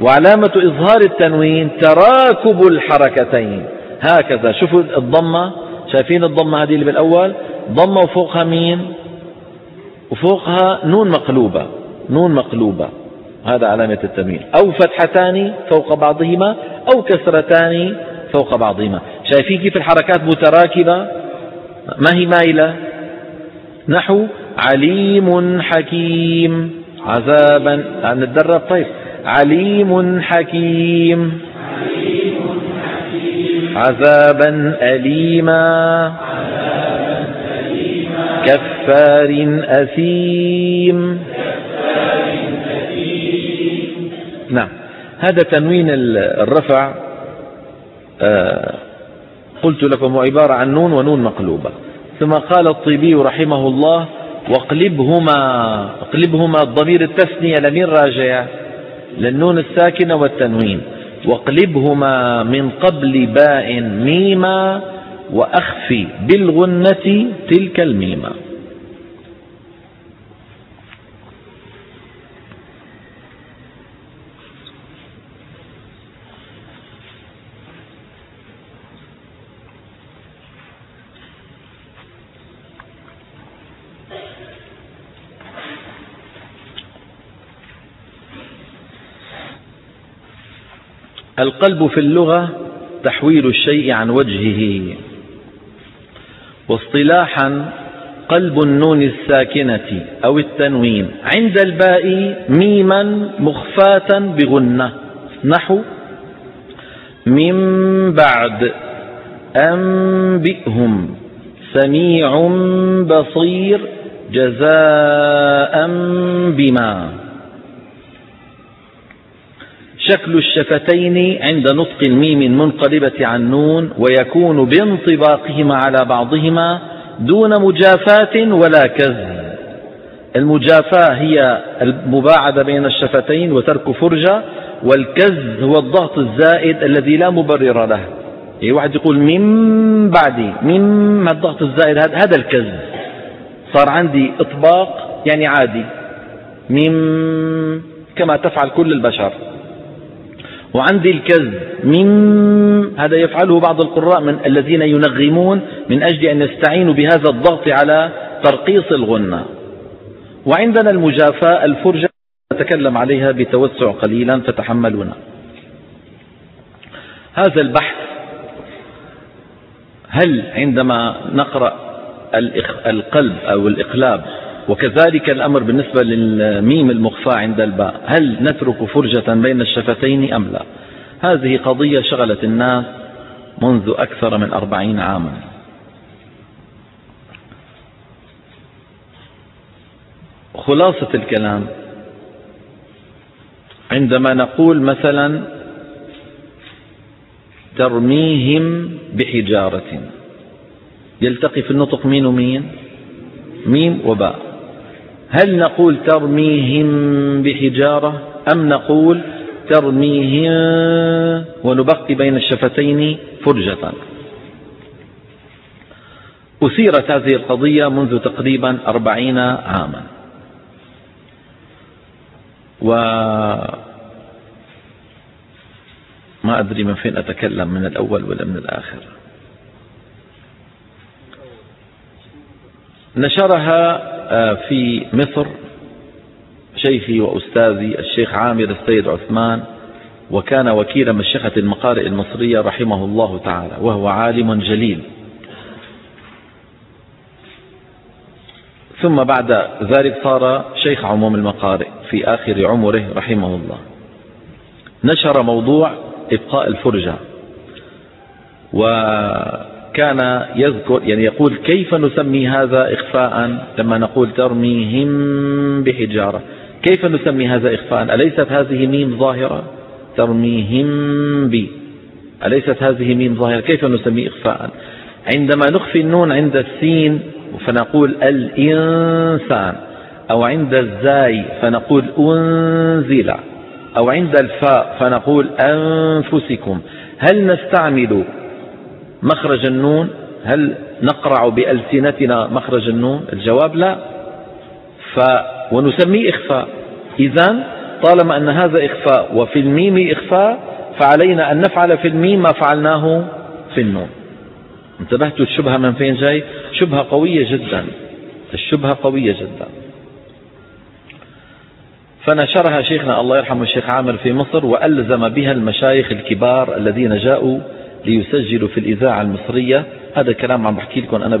A: وعلامة إظهار التنوين تراكب الحركتين. هكذا. شوفوا الضمة. شايفين الضمة هذه اللي بالأول؟ ضمة وفوقها مين وفوقها نون مقلوبة. نون مقلوبة. هذا علامة التنوين أو فتحتان فوق بعضهما أو كسرتان فوق بعضهما. شايفين كيف الحركات متراكبة؟ ما هي مايلة؟ نحو عليم حكيم. عذابا. نتدرب. طيب. عليم حكيم. عذابا أليما. كفار أثيم. نعم. هذا تنوين الرفع آه، قلت لكم هو عبارة عن نون ونون مقلوبة. ثم قال الطيبي رحمه الله واقلبهما اقلبهما الضمير التثنية لمن راجع؟ للنون الساكنة والتنوين. واقلبهما من قبل باء ميما وأخفي بالغنة تلك الميمة القلب في اللغة تحويل الشيء عن وجهه. واصطلاحا قلب النون الساكنة أو التنوين. عند الباء ميما مخفاة بغنة. نحو من بعد. أنبئهم. سميع بصير. جزاء بما. شكل الشفتين عند نطق الميم المنقلبة عن نون ويكون بانطباقهما على بعضهما دون مجافاة ولا كز المجافاة هي المباعدة بين الشفتين وترك فرجة والكز هو الضغط الزائد الذي لا مبرر له. يعني واحد يقول من بعدي من الضغط الزائد؟ هذا الكز صار عندي إطباق يعني عادي. من كما تفعل كل البشر. وعندي الكذب من هذا يفعله بعض القراء من الذين ينغمون من أجل أن يستعينوا بهذا الضغط على ترقيص الغنة. وعندنا المجافاة الفرجة نتكلم عليها بتوسع قليلا فتحملونا هذا البحث هل عندما نقرأ القلب أو الإقلاب وكذلك الأمر بالنسبة للميم المخفى عند الباء. هل نترك فرجة بين الشفتين أم لا؟ هذه قضية شغلت الناس منذ أكثر من أربعين عاما. خلاصة الكلام. عندما نقول مثلا ترميهم بحجارة يلتقي في النطق مين ومين؟ ميم وباء. هل نقول ترميهم بحجارة أم نقول ترميهم ونبقي بين الشفتين فرجة؟ أثيرت هذه القضية منذ تقريبا أربعين عاما. و ما أدري من فين أتكلم من الأول ولا من الآخر. نشرها في مصر شيخي وأستاذي الشيخ عامر السيد عثمان وكان وكيل مشيخة المقارئ المصرية رحمه الله تعالى وهو عالم جليل. ثم بعد ذلك صار شيخ عموم المقارئ في آخر عمره رحمه الله. نشر موضوع إبقاء الفرجة كان يذكر يعني يقول كيف نسمي هذا إخفاء لما نقول ترميهم بحجارة؟ كيف نسمي هذا إخفاء؟ أليست هذه ميم ظاهرة؟ ترميهم ب. أليست هذه ميم ظاهرة؟ كيف نسمي إخفاء؟ عندما نخفي النون عند السين فنقول الإنسان أو عند الزاي فنقول أنزل أو عند الفاء فنقول أنفسكم. هل نستعمل مخرج النون هل نقرع بألسنتنا مخرج النون؟ الجواب لا. ف ونسميه إخفاء. إذا طالما أن هذا إخفاء وفي الميم إخفاء فعلينا أن نفعل في الميم ما فعلناه في النون. انتبهتوا الشبهة من فين جاي؟ شبهة قوية جدا. الشبهة قوية جدا. فنشرها شيخنا الله يرحمه الشيخ عامر في مصر وألزم بها المشايخ الكبار الذين جاءوا ليسجلوا في الإذاعة المصرية. هذا الكلام عم بحكي لكم أنا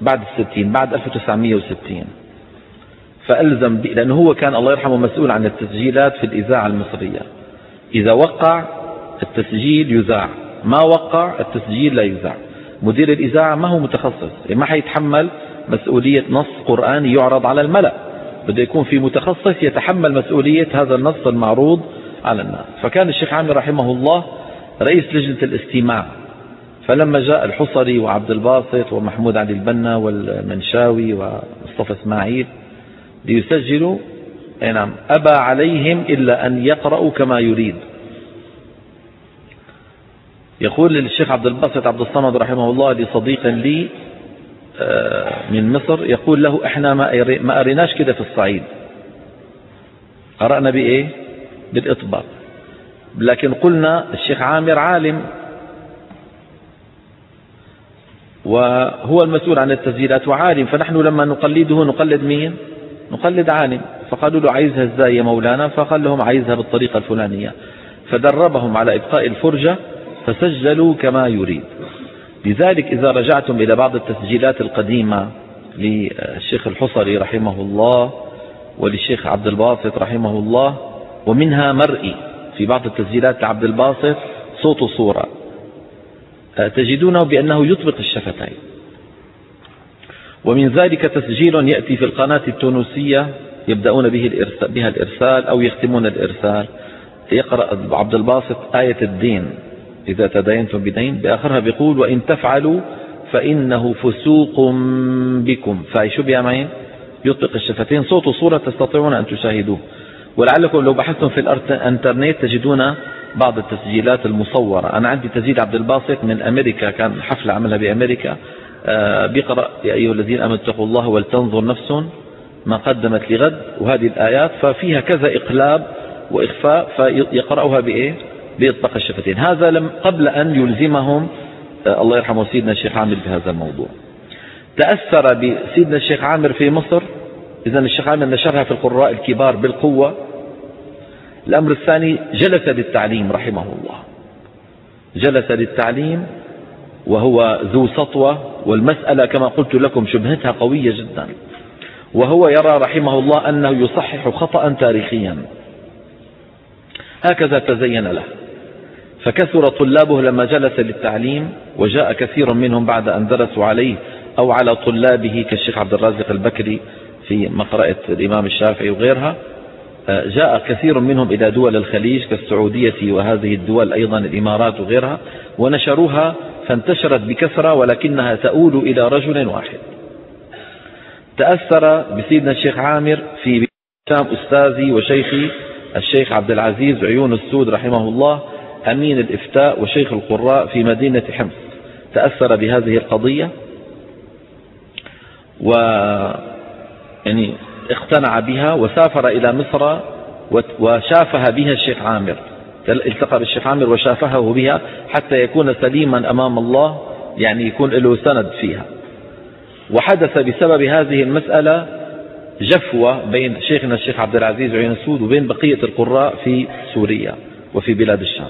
A: بعد الستين بعد 1960 فألزم لأنه هو كان الله يرحمه مسؤول عن التسجيلات في الإذاعة المصرية. إذا وقع التسجيل يذاع ما وقع التسجيل لا يذاع. مدير الإذاعة ما هو متخصص ما حيتحمل مسؤولية نص قرآني يعرض على الملأ. بده يكون في متخصص يتحمل مسؤولية هذا النص المعروض على الناس. فكان الشيخ عامر رحمه الله رئيس لجنة الاستماع. فلما جاء الحصري وعبد الباسط ومحمود علي البنا والمنشاوي ومصطفى إسماعيل ليسجلوا نعم أبى عليهم إلا أن يقرأوا كما يريد. يقول للشيخ عبد الباسط عبد الصمد رحمه الله لصديق لي آه، من مصر يقول له إحنا ما أريناش كده في الصعيد. قرأنا بإيه؟ بالإطباق. لكن قلنا الشيخ عامر عالم وهو المسؤول عن التسجيلات وعالم فنحن لما نقلده نقلد مين؟ نقلد عالم. فقالوا له عايزها إزاي يا مولانا؟ فقال لهم عايزها بالطريقة الفلانية. فدربهم على إبقاء الفرجة فسجلوا كما يريد. لذلك إذا رجعتم إلى بعض التسجيلات القديمة للشيخ الحصري رحمه الله وللشيخ عبد الباسط رحمه الله ومنها مرئي. في بعض التسجيلات لعبد الباسط صوت وصورة. تجدونه بأنه يطبق الشفتين. ومن ذلك تسجيل يأتي في القناة التونسية يبدأون به الإرسال بها الإرسال أو يختمون الإرسال. يقرأ عبد الباسط آية الدين. إذا تدينتم بدين بآخرها بيقول وإن تفعلوا فإنه فسوق بكم. فهي شو بيعمل؟ يطلق الشفتين. صوت وصورة تستطيعون أن تشاهدوه. ولعلكم لو بحثتم في الإنترنت تجدون بعض التسجيلات المصورة. أنا عندي تسجيل عبد الباسط من أمريكا كان حفلة عملها بأمريكا. آه، بيقرأ يا أيها الذين آمنوا اتقوا الله ولتنظر نفس ما قدمت لغد. وهذه الآيات ففيها كذا إقلاب وإخفاء فيقرأها بإيه؟ بإطلاق الشفتين. هذا لم قبل أن يلزمهم آه، الله يرحمه سيدنا الشيخ عامر بهذا الموضوع. تأثر بسيدنا الشيخ عامر في مصر إذا الشيخ عامر نشرها في القراء الكبار بالقوة. الأمر الثاني جلس للتعليم رحمه الله. جلس للتعليم وهو ذو سطوة والمسألة كما قلت لكم شبهتها قوية جدا. وهو يرى رحمه الله أنه يصحح خطأ تاريخيا. هكذا تزين له. فكثر طلابه لما جلس للتعليم وجاء كثير منهم بعد أن درسوا عليه أو على طلابه كالشيخ عبد الرازق البكري في مقرأة الإمام الشافعي وغيرها آه، جاء كثير منهم إلى دول الخليج كالسعودية وهذه الدول أيضا الإمارات وغيرها ونشروها فانتشرت بكثرة ولكنها تؤول إلى رجل واحد. تأثر بسيدنا الشيخ عامر في شام أستاذي وشيخي الشيخ عبد العزيز عيون السود رحمه الله أمين الإفتاء وشيخ القراء في مدينة حمص. تأثر بهذه القضية و يعني اقتنع بها وسافر إلى مصر وشافها بها الشيخ عامر. التقى بالشيخ عامر وشافهه بها حتى يكون سليما أمام الله يعني يكون له سند فيها. وحدث بسبب هذه المسألة جفوة بين شيخنا الشيخ عبد العزيز عين السود وبين بقية القراء في سوريا وفي بلاد الشام.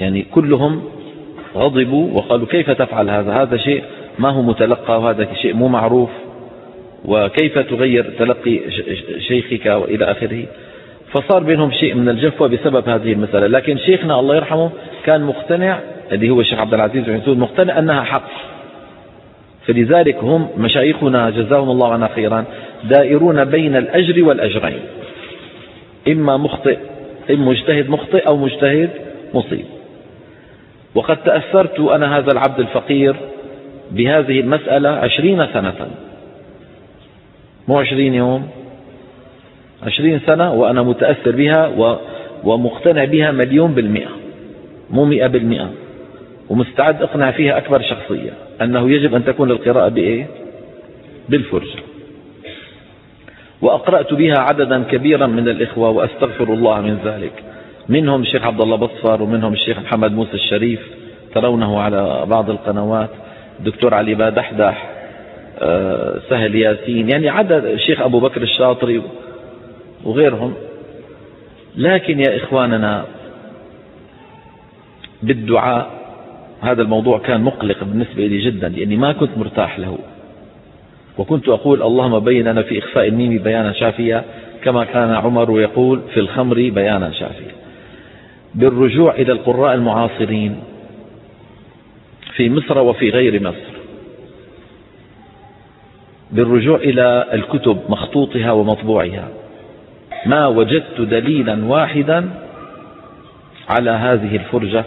A: يعني كلهم غضبوا وقالوا كيف تفعل هذا؟ هذا شيء ما هو متلقى وهذا شيء مو معروف. وكيف تغير تلقي شيخك وإلى آخره؟ فصار بينهم شيء من الجفوة بسبب هذه المسألة. لكن شيخنا الله يرحمه كان مقتنع اللي هو الشيخ عبد العزيز بن مسعود مقتنع أنها حق. فلذلك هم مشايخنا جزاهم الله عنا خيرا دائرون بين الأجر والأجرين. إما مخطئ إما مجتهد مخطئ أو مجتهد مصيب. وقد تأثرت أنا هذا العبد الفقير بهذه المسألة عشرين سنة. مو عشرين يوم؟ عشرين سنة وأنا متأثر بها ومقتنع بها مليون بالمئة. مو مئة بالمئة. ومستعد أقنع فيها أكبر شخصية. أنه يجب أن تكون القراءة بإيه؟ بالفرجة. وأقرأت بها عددا كبيرا من الإخوة وأستغفر الله من ذلك. منهم الشيخ عبد الله بصفر ومنهم الشيخ محمد موسى الشريف ترونه على بعض القنوات. الدكتور علي بادحدح سهل ياسين يعني عدد الشيخ أبو بكر الشاطري وغيرهم. لكن يا إخواننا بالدعاء هذا الموضوع كان مقلق بالنسبة لي جدا لأني ما كنت مرتاح له. وكنت أقول اللهم بين لنا في إخفاء الميم بيانا شافيا كما كان عمر يقول في الخمر بيانا شافيا. بالرجوع إلى القراء المعاصرين في مصر وفي غير مصر. بالرجوع إلى الكتب مخطوطها ومطبوعها. ما وجدت دليلا واحدا على هذه الفرجة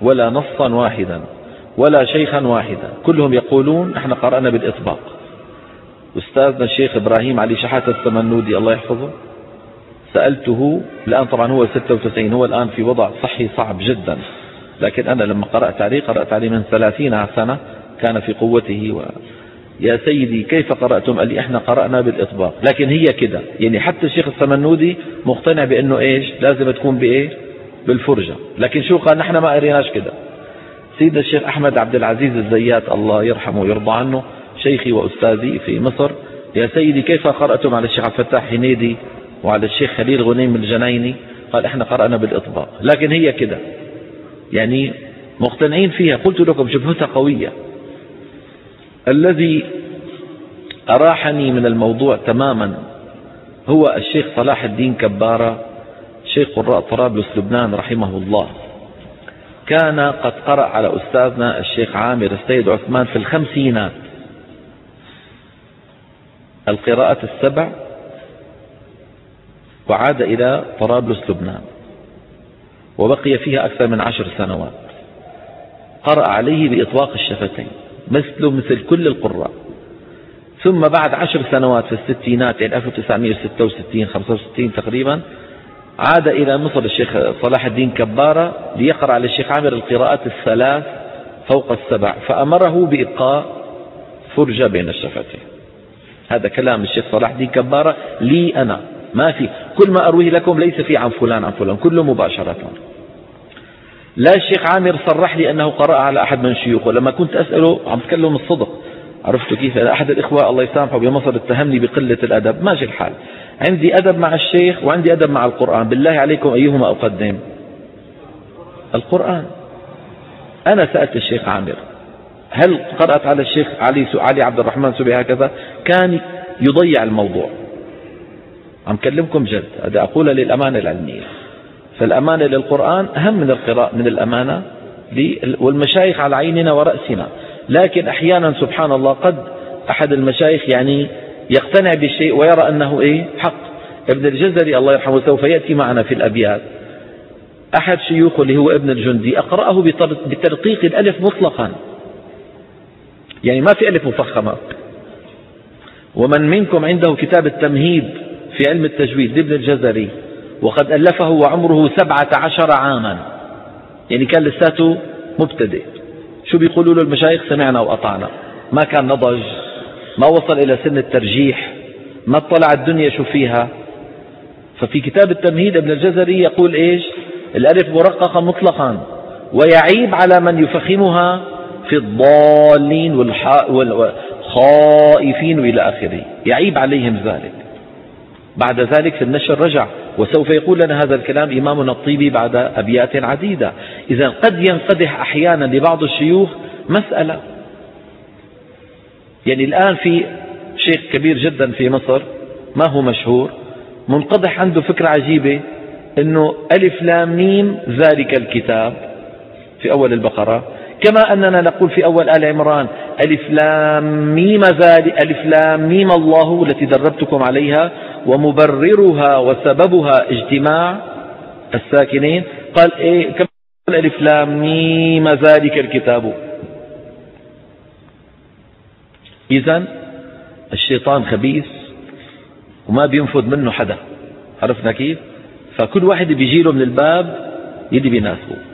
A: ولا نصا واحدا ولا شيخا واحدا. كلهم يقولون إحنا قرأنا بالإطباق. أستاذنا الشيخ إبراهيم علي شحاتة السمنودي الله يحفظه سألته الآن طبعا هو 96 هو الآن في وضع صحي صعب جدا. لكن أنا لما قرأت عليه قرأت عليه من ثلاثين سنة كان في قوته و يا سيدي كيف قرأتم؟ قال لي إحنا قرأنا بالإطباق. لكن هي كده. يعني حتى الشيخ السمنودي مقتنع بأنه إيش؟ لازم تكون بإيه؟ بالفرجة. لكن شو قال؟ نحن ما قريناش كده. سيدنا الشيخ أحمد عبد العزيز الزيات الله يرحمه ويرضى عنه شيخي وأستاذي في مصر. يا سيدي كيف قرأتم على الشيخ عبد الفتاح حنيدي وعلى الشيخ خليل غنيم الجنايني؟ قال إحنا قرأنا بالإطباق. لكن هي كده. يعني مقتنعين فيها. قلت لكم شبهتها قوية. الذي أراحني من الموضوع تماما هو الشيخ صلاح الدين كبارة شيخ قراء طرابلس لبنان رحمه الله. كان قد قرأ على أستاذنا الشيخ عامر السيد عثمان في الخمسينات. القراءة السبع وعاد إلى طرابلس لبنان وبقي فيها أكثر من عشر سنوات. قرأ عليه بإطلاق الشفتين. مثله مثل كل القراء. ثم بعد عشر سنوات في الستينات يعني 1966 65 تقريبا عاد إلى مصر الشيخ صلاح الدين كبارة ليقرأ على الشيخ عامر القراءات الثلاث فوق السبع فأمره بإبقاء فرجة بين الشفتين. هذا كلام الشيخ صلاح الدين كبارة لي أنا ما في كل ما أرويه لكم ليس في عن فلان عن فلان كله مباشرة. لا الشيخ عامر صرح لي أنه قرأ على أحد من شيوخه. لما كنت أسأله عم تكلم الصدق عرفت كيف؟ أحد الإخوة الله يسامحه بمصر اتهمني بقلة الأدب. ماشي الحال. عندي أدب مع الشيخ وعندي أدب مع القرآن. بالله عليكم أيهما أقدم؟ القرآن. أنا سألت الشيخ عامر هل قرأت على الشيخ علي علي عبد الرحمن سبي هكذا؟ كان يضيع الموضوع. عم كلمكم جد. هذا أقول للأمانة العلمية. فالأمانة للقرآن أهم من القراءة من الأمانة والمشايخ على عيننا ورأسنا. لكن أحيانا سبحان الله قد أحد المشايخ يعني يقتنع بالشيء ويرى أنه إيه؟ حق. ابن الجزري الله يرحمه سوف يأتي معنا في الأبيات. أحد شيوخه اللي هو ابن الجندي أقرأه بترقيق الألف مطلقا. يعني ما في ألف مفخمة. ومن منكم عنده كتاب التمهيد في علم التجويد لابن الجزري. وقد ألفه وعمره سبعة عشر عاما. يعني كان لساته مبتدئ. شو بيقولوا له المشايخ؟ سمعنا وأطعنا. ما كان نضج ما وصل إلى سن الترجيح ما اطلع الدنيا شو فيها. ففي كتاب التمهيد ابن الجزري يقول إيش؟ الألف مرققة مطلقا. ويعيب على من يفخمها في الضالين والخائفين إلى آخره. يعيب عليهم ذلك. بعد ذلك في النشر رجع. وسوف يقول لنا هذا الكلام إمامنا الطيبي بعد أبيات عديدة. إذا قد ينقدح أحيانا لبعض الشيوخ مسألة. يعني الآن في شيخ كبير جدا في مصر ما هو مشهور؟ منقضح عنده فكرة عجيبة أنه ألف لام ميم ذلك الكتاب في أول البقرة. كما أننا نقول في أول آل عمران ألف لام ميم ذلك ألف لام ميم الله التي دربتكم عليها ومبررها وسببها اجتماع الساكنين. قال إيه كما ألف لام ميم ذلك الكتاب. إذا الشيطان خبيث وما بينفذ منه حدا. عرفنا كيف؟ فكل واحد بيجي له من الباب يلي بيناسبه.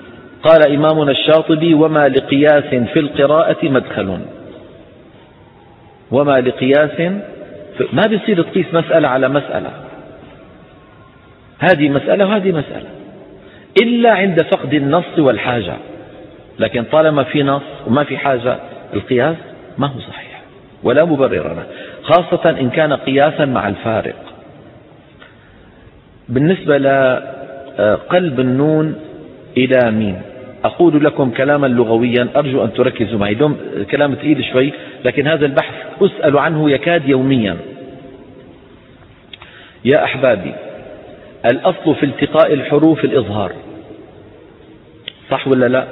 A: قال إمامنا الشاطبي وما لقياس في القراءة مدخل. وما لقياس ما بيصير تقيس مسألة على مسألة. هذه مسألة وهذه مسألة. إلا عند فقد النص والحاجة. لكن طالما في نص وما في حاجة القياس ما هو صحيح ولا مبرر له خاصة إن كان قياسا مع الفارق. بالنسبة لقلب النون إلى ميم. أقول لكم كلاما لغويا أرجو أن تركزوا معي. دوم كلام ثقيل شوي لكن هذا البحث أسأل عنه يكاد يوميا. يا أحبابي الأصل في التقاء الحروف الإظهار. صح ولا لا؟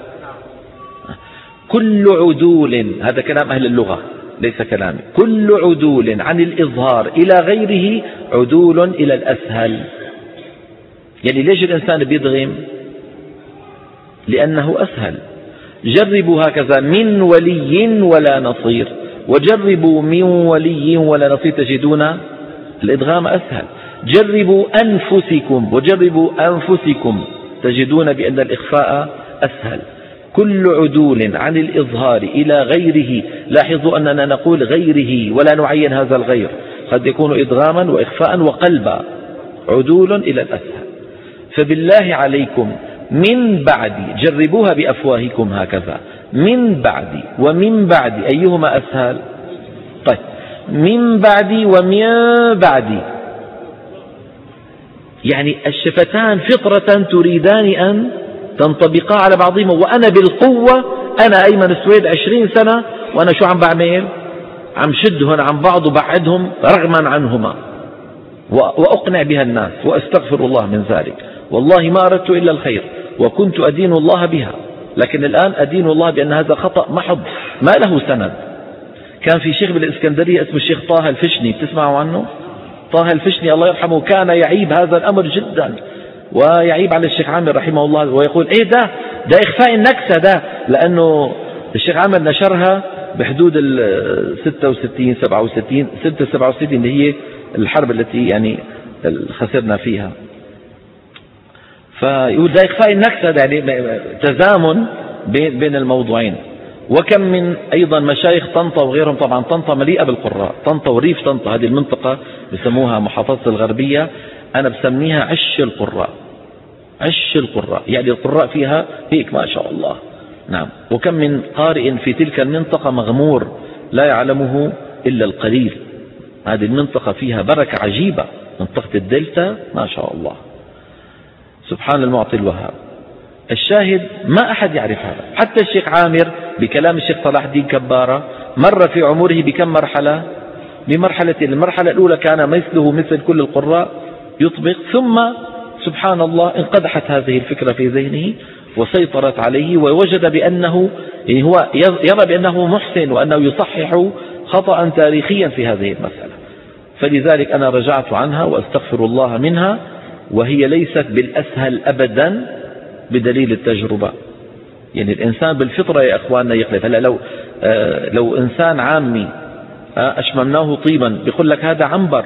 A: كل عدول هذا كلام أهل اللغة ليس كلامي. كل عدول عن الإظهار إلى غيره عدول إلى الأسهل. يعني ليش الإنسان بيضغم لأنه أسهل. جربوا هكذا من ولي ولا نصير. وجربوا من ولي ولا نصير تجدون الإدغام أسهل. جربوا أنفسكم وجربوا أنفسكم تجدون بأن الإخفاء أسهل. كل عدول عن الإظهار إلى غيره لاحظوا أننا نقول غيره ولا نعين هذا الغير. قد يكون إدغاما وإخفاء وقلبا. عدول إلى الأسهل. فبالله عليكم من بعد جربوها بأفواهكم هكذا. من بعد ومن بعد أيهما أسهل؟ طيب. من بعد ومن بعد. يعني الشفتان فطرة تريدان أن تنطبقا على بعضهما. وأنا بالقوة أنا أيمن السويد عشرين سنة وأنا شو عم بعمل؟ عم شدهن عن بعض وبعدهم رغما عنهما. وأقنع بها الناس وأستغفر الله من ذلك. والله ما أردت إلا الخير وكنت أدين الله بها. لكن الآن أدين الله بأن هذا خطأ محض ما له سند. كان في شيخ بالإسكندرية اسمه الشيخ طه الفشني بتسمعوا عنه؟ طه الفشني الله يرحمه كان يعيب هذا الأمر جدا ويعيب على الشيخ عامر رحمه الله ويقول إيه ده؟ ده إخفاء النكسة ده. لأنه الشيخ عامر نشرها بحدود ال 66 67 6 67 اللي هي الحرب التي يعني خسرنا فيها. ده إخفاء النكسة يعني تزامن بين الموضوعين. وكم من أيضا مشايخ طنطا وغيرهم طبعا طنطا مليئة بالقراء طنطا وريف طنطا هذه المنطقة بسموها محافظة الغربية. أنا بسميها عش القراء. عش القراء. يعني القراء فيها هيك ما شاء الله. نعم. وكم من قارئ في تلك المنطقة مغمور لا يعلمه إلا القليل. هذه المنطقة فيها بركة عجيبة. منطقة الدلتا ما شاء الله. سبحان المعطي الوهاب. الشاهد ما أحد يعرف هذا. حتى الشيخ عامر بكلام الشيخ صلاح الدين كبارة مر في عمره بكم مرحلة؟ بمرحلتين المرحلة الأولى كان مثله مثل كل القراء يطبق ثم سبحان الله انقدحت هذه الفكرة في ذهنه وسيطرت عليه ووجد بأنه يعني هو يرى بأنه محسن وأنه يصحح خطأ تاريخيا في هذه المسألة. فلذلك أنا رجعت عنها وأستغفر الله منها. وهي ليست بالأسهل أبدا بدليل التجربة. يعني الإنسان بالفطرة يا أخواننا يخلف هلا لو آه لو إنسان عامي آه أشممناه طيبا بيقول لك هذا عنبر.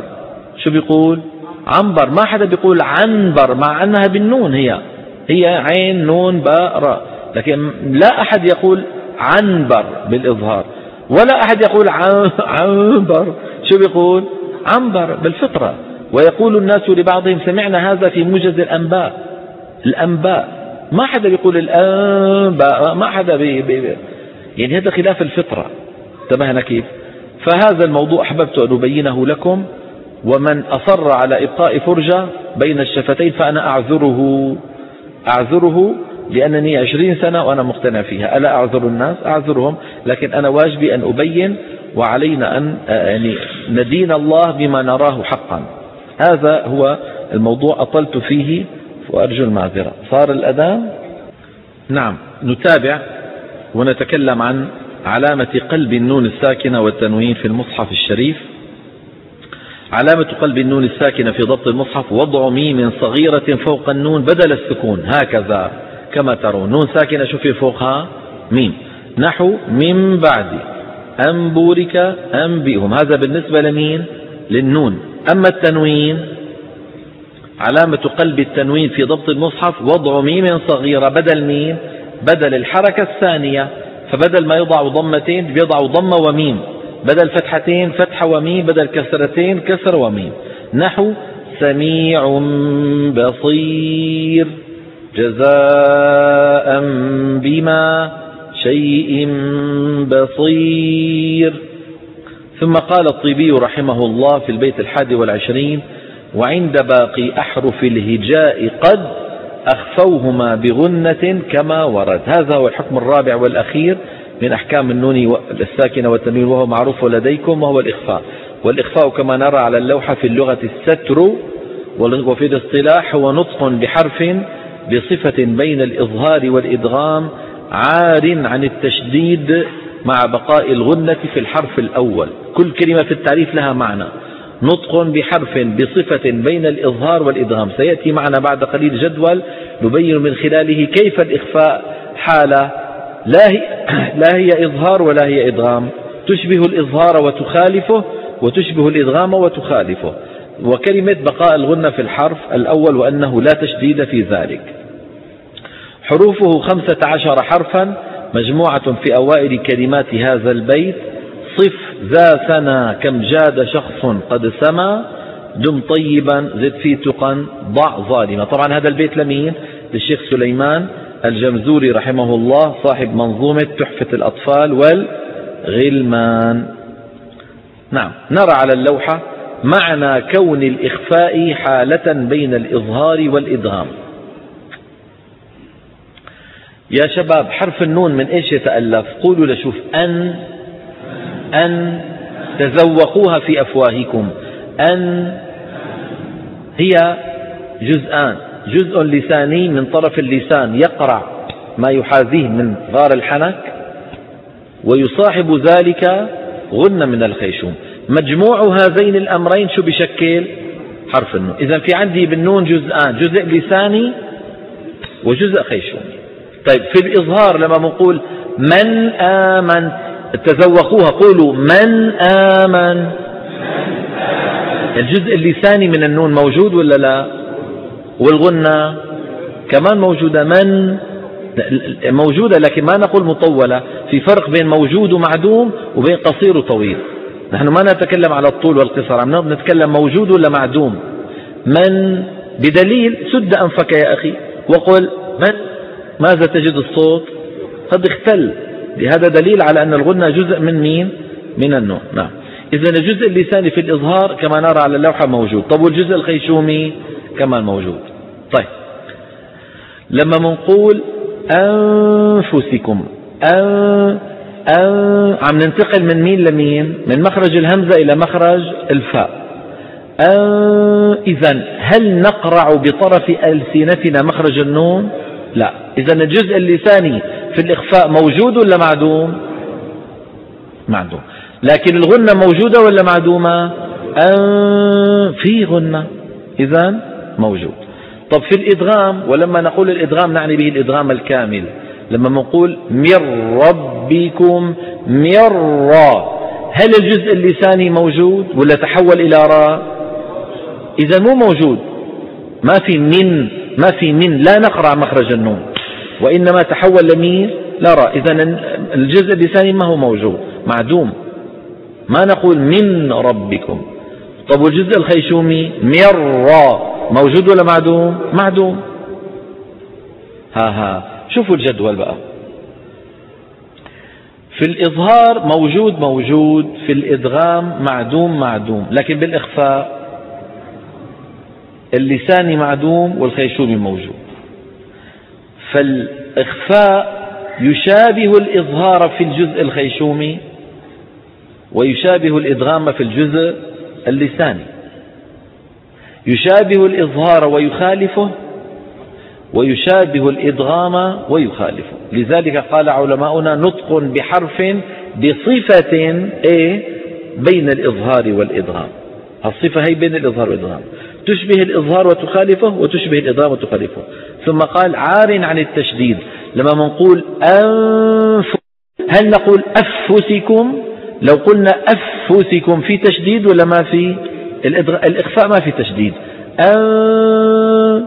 A: شو بيقول؟ عنبر. ما حدا بيقول عنبر مع أنها بالنون هي. هي عين نون باء راء. لكن لا أحد يقول عنبر بالإظهار ولا أحد يقول عنبر. شو بيقول؟ عنبر بالفطرة. ويقول الناس لبعضهم سمعنا هذا في موجز الأنباء. الأنباء. ما حدا بيقول الأنباء ما حدا بي بي يعني هذا خلاف الفطرة. انتبهنا كيف. فهذا الموضوع أحببت أن أبينه لكم ومن أصر على إبقاء فرجة بين الشفتين فأنا أعذره. أعذره لأنني عشرين سنة وأنا مقتنع فيها. ألا أعذر الناس؟ أعذرهم. لكن أنا واجبي أن أبين وعلينا أن يعني ندين الله بما نراه حقا. هذا هو الموضوع أطلت فيه وأرجو المعذرة. صار الأذان؟ نعم نتابع ونتكلم عن علامة قلب النون الساكنة والتنوين في المصحف الشريف. علامة قلب النون الساكنة في ضبط المصحف وضع ميم صغيرة فوق النون بدل السكون. هكذا كما ترون. نون ساكنة شوفي فوقها ميم. نحو من بعد. أم بورك أنبئهم هذا بالنسبة لمين؟ للنون. أما التنوين علامة قلب التنوين في ضبط المصحف وضع ميم صغيرة بدل ميم بدل الحركة الثانية فبدل ما يضع ضمتين بيضع ضمة وميم بدل فتحتين فتحة وميم بدل كسرتين كسر وميم. نحو سميع بصير جزاء بما شيء بصير. ثم قال الطيبي رحمه الله في البيت الحادي والعشرين وعند باقي أحرف الهجاء قد أخفوهما بغنة كما ورد. هذا هو الحكم الرابع والأخير من أحكام النون الساكنة والتنوين وهو معروف لديكم وهو الإخفاء. والإخفاء كما نرى على اللوحة في اللغة الستر وفي الاصطلاح هو نطق بحرف بصفة بين الإظهار والإدغام عار عن التشديد مع بقاء الغنة في الحرف الأول. كل كلمة في التعريف لها معنى. نطق بحرف بصفة بين الإظهار والإدغام. سيأتي معنا بعد قليل جدول نبين من خلاله كيف الإخفاء. حالة لا هي, لا هي إظهار ولا هي إدغام. تشبه الإظهار وتخالفه وتشبه الإدغام وتخالفه. وكلمة بقاء الغنة في الحرف الأول وأنه لا تشديد في ذلك. حروفه خمسة عشر حرفا. مجموعة في أوائل كلمات هذا البيت. صف ذا سنا كم جاد شخص قد سما. دم طيبا زد في تقا ضع ظالما. طبعا هذا البيت لمين؟ للشيخ سليمان الجمزوري رحمه الله صاحب منظومة تحفة الأطفال والغلمان. نعم نرى على اللوحة معنى كون الإخفاء حالة بين الإظهار والإدغام. يا شباب حرف النون من إيش يتألف؟ قولوا لشوف. أن أن تذوقوها في أفواهكم. أن هي جزءان. جزء لساني من طرف اللسان. يقرع ما يحاذيه من غار الحنك ويصاحب ذلك غنة من الخيشوم. مجموع هذين الأمرين شو بشكل؟ حرف النون. إذا في عندي بالنون جزءان. جزء لساني وجزء خيشومي طيب في الإظهار لما بنقول من آمن تذوقوها قولوا من آمن. الجزء اللساني من النون موجود ولا لا؟ والغنة كمان موجودة من؟ موجودة لكن ما نقول مطولة. في فرق بين موجود ومعدوم وبين قصير وطويل. نحن ما نتكلم على الطول والقصر عم نتكلم موجود ولا معدوم. من؟ بدليل سد أنفك يا أخي وقل من؟ ماذا تجد الصوت؟ قد اختل. هذا دليل على أن الغنة جزء من مين؟ من النوم. نعم. إذا الجزء اللساني في الإظهار كما نرى على اللوحة موجود. طب والجزء الخيشومي؟ كمان موجود. طيب. لما منقول أنفسكم أن أن عم ننتقل من مين لمين؟ من مخرج الهمزة إلى مخرج الفاء. إذا هل نقرع بطرف ألسنتنا مخرج النون؟ لا. إذا الجزء اللساني في الإخفاء موجود ولا معدوم؟ معدوم. لكن الغنة موجودة ولا معدومة؟ في غنة. إذا موجود. طب في الإدغام ولما نقول الإدغام نعني به الإدغام الكامل. لما نقول من ربكم من را هل الجزء اللساني موجود ولا تحول إلى راء إذا مو موجود. ما في من ما في من لا نقرأ مخرج النون وإنما تحول لمين لا راء إذا الجزء اللساني ما هو موجود؟ معدوم. ما نقول من ربكم؟ طب والجزء الخيشومي من را. موجود ولا معدوم؟ معدوم. ها ها. شوفوا الجدول بقى. في الإظهار موجود موجود. في الإدغام معدوم معدوم. لكن بالإخفاء اللساني معدوم والخيشومي موجود. فالإخفاء يشابه الإظهار في الجزء الخيشومي ويشابه الإدغام في الجزء اللساني. يشابه الإظهار ويخالفه ويشابه الإدغام ويخالفه. لذلك قال علماؤنا نطق بحرف بصفة إيه؟ بين الإظهار والإدغام. الصفة هي بين الإظهار والإدغام. تشبه الإظهار وتخالفه وتشبه الإدغام وتخالفه. ثم قال عار عن التشديد. لما نقول أنف هل نقول أفسكم؟ لو قلنا أفسكم في تشديد ولا ما في الإخفاء ما في تشديد. أنفو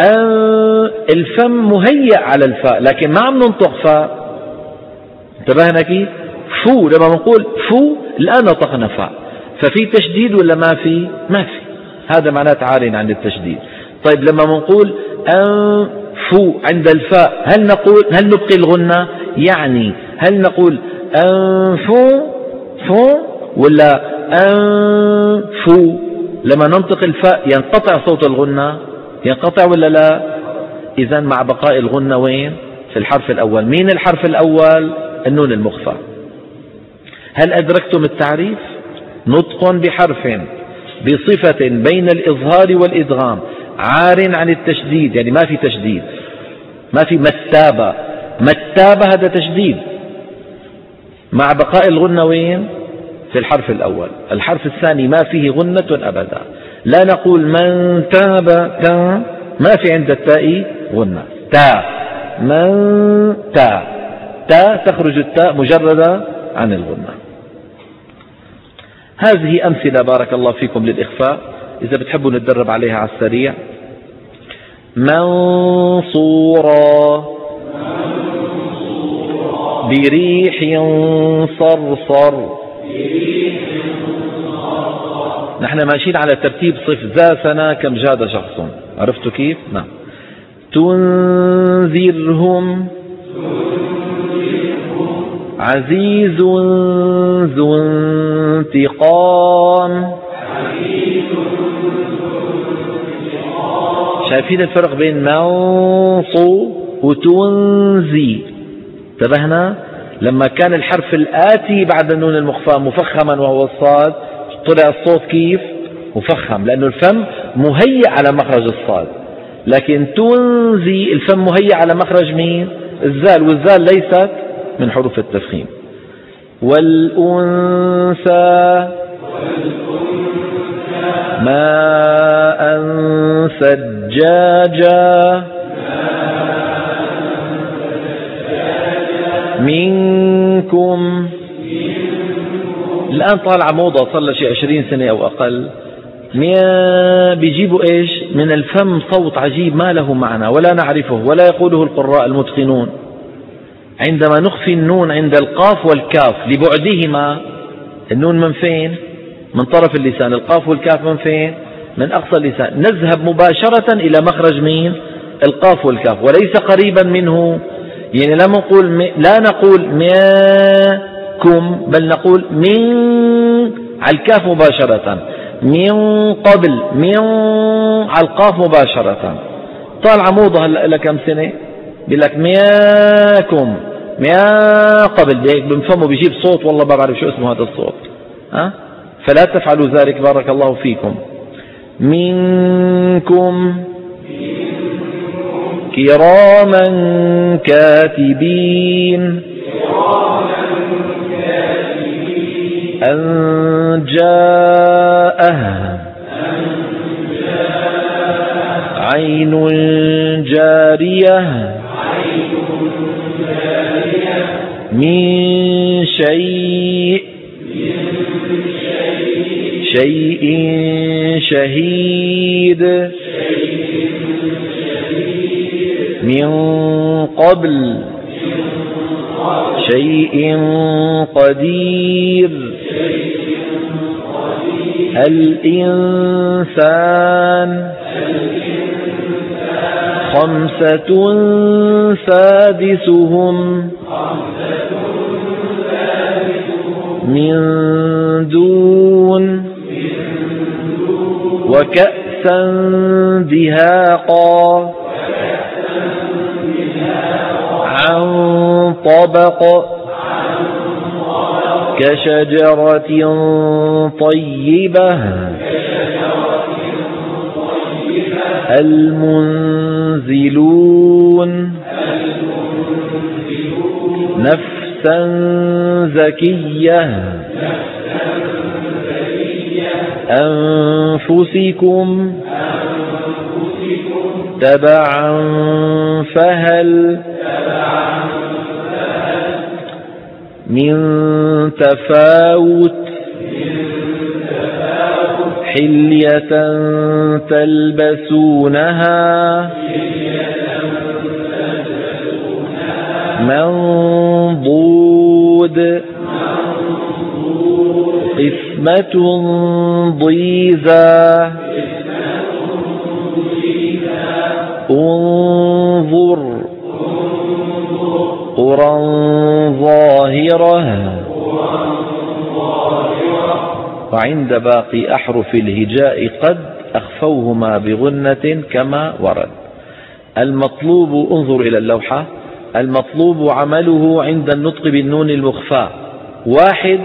A: أن الفم مهيأ على الفاء لكن ما عم ننطق فاء انتبهنا كيف فو. لما نقول فو الآن نطقنا فاء ففي تشديد ولا ما في؟ ما في. هذا معناه عار عن التشديد. طيب لما نقول أنفو عند الفاء هل نقول هل نبقي الغنة؟ يعني هل نقول أنفو فو ولا أنفو؟ لما ننطق الفاء ينقطع صوت الغنة؟ ينقطع ولا لا؟ إذا مع بقاء الغنة وين؟ في الحرف الأول. مين الحرف الأول؟ النون المخفى. هل أدركتم التعريف؟ نطق بحرف بصفة بين الإظهار والإدغام عار عن التشديد يعني ما في تشديد ما في متابة. متابة هذا تشديد. مع بقاء الغنة وين في الحرف الأول. الحرف الثاني ما فيه غنة أبدا. لا نقول من تاب تا ما في عند التاء غنة. تا. من تا. تا تخرج التاء مجردة عن الغنة. هذه أمثلة بارك الله فيكم للإخفاء. إذا بتحبوا نتدرب عليها على السريع. منصورا بريح صرصر. نحن ماشيين على ترتيب صف ذا سنة كم جاد شخص. عرفتوا كيف؟ نعم. تنذرهم. عزيز ذو انتقام. شايفين الفرق بين منصو وتنزي انتبهنا؟ لما كان الحرف الآتي بعد النون المخفى مفخما وهو الصاد طلع الصوت كيف؟ مفخم لأنه الفم مهيئ على مخرج الصاد. لكن تنزي الفم مهيئ على مخرج مين؟ الزال والزال ليست من حروف التفخيم. والأنثى. ماء سجاجا منكم. الآن طالعة موضة صار لها شيء عشرين سنة أو أقل. بيجيبوا إيش؟ من الفم صوت عجيب ما له معنى ولا نعرفه ولا يقوله القراء المتقنون. عندما نخفي النون عند القاف والكاف لبعدهما النون من فين؟ من طرف اللسان. القاف والكاف من فين؟ من أقصى اللسان. نذهب مباشرة إلى مخرج مين؟ القاف والكاف. وليس قريبا منه. يعني لا نقول لا نقول ميكم بل نقول من على الكاف مباشرة. من قبل من على القاف مباشرة. طالعة موضة هلا لها كم سنة. بيقول لك مياكم ميا قبل بهيك بنفهمه بيجيب صوت والله ما بعرف شو اسمه هذا الصوت. ها؟ فلا تفعلوا ذلك بارك الله فيكم. منكم كراما كاتبين. أن جاءه عين جارية. من شيء شيء شهيد من قبل شيء قدير. الإنسان خمسة سادسهم من دون وكأسا دهاقا عن طبق كشجرة طيبة المنزلون نفسا زكية. أنفسكم تبعا فهل من تفاوت حلية تلبسونها منضود قسمة ضيزى انظر قرى ظاهرة وعند باقي أحرف الهجاء قد أخفوهما بغنة كما ورد. المطلوب انظر إلى اللوحة. المطلوب عمله عند النطق بالنون المخفى واحد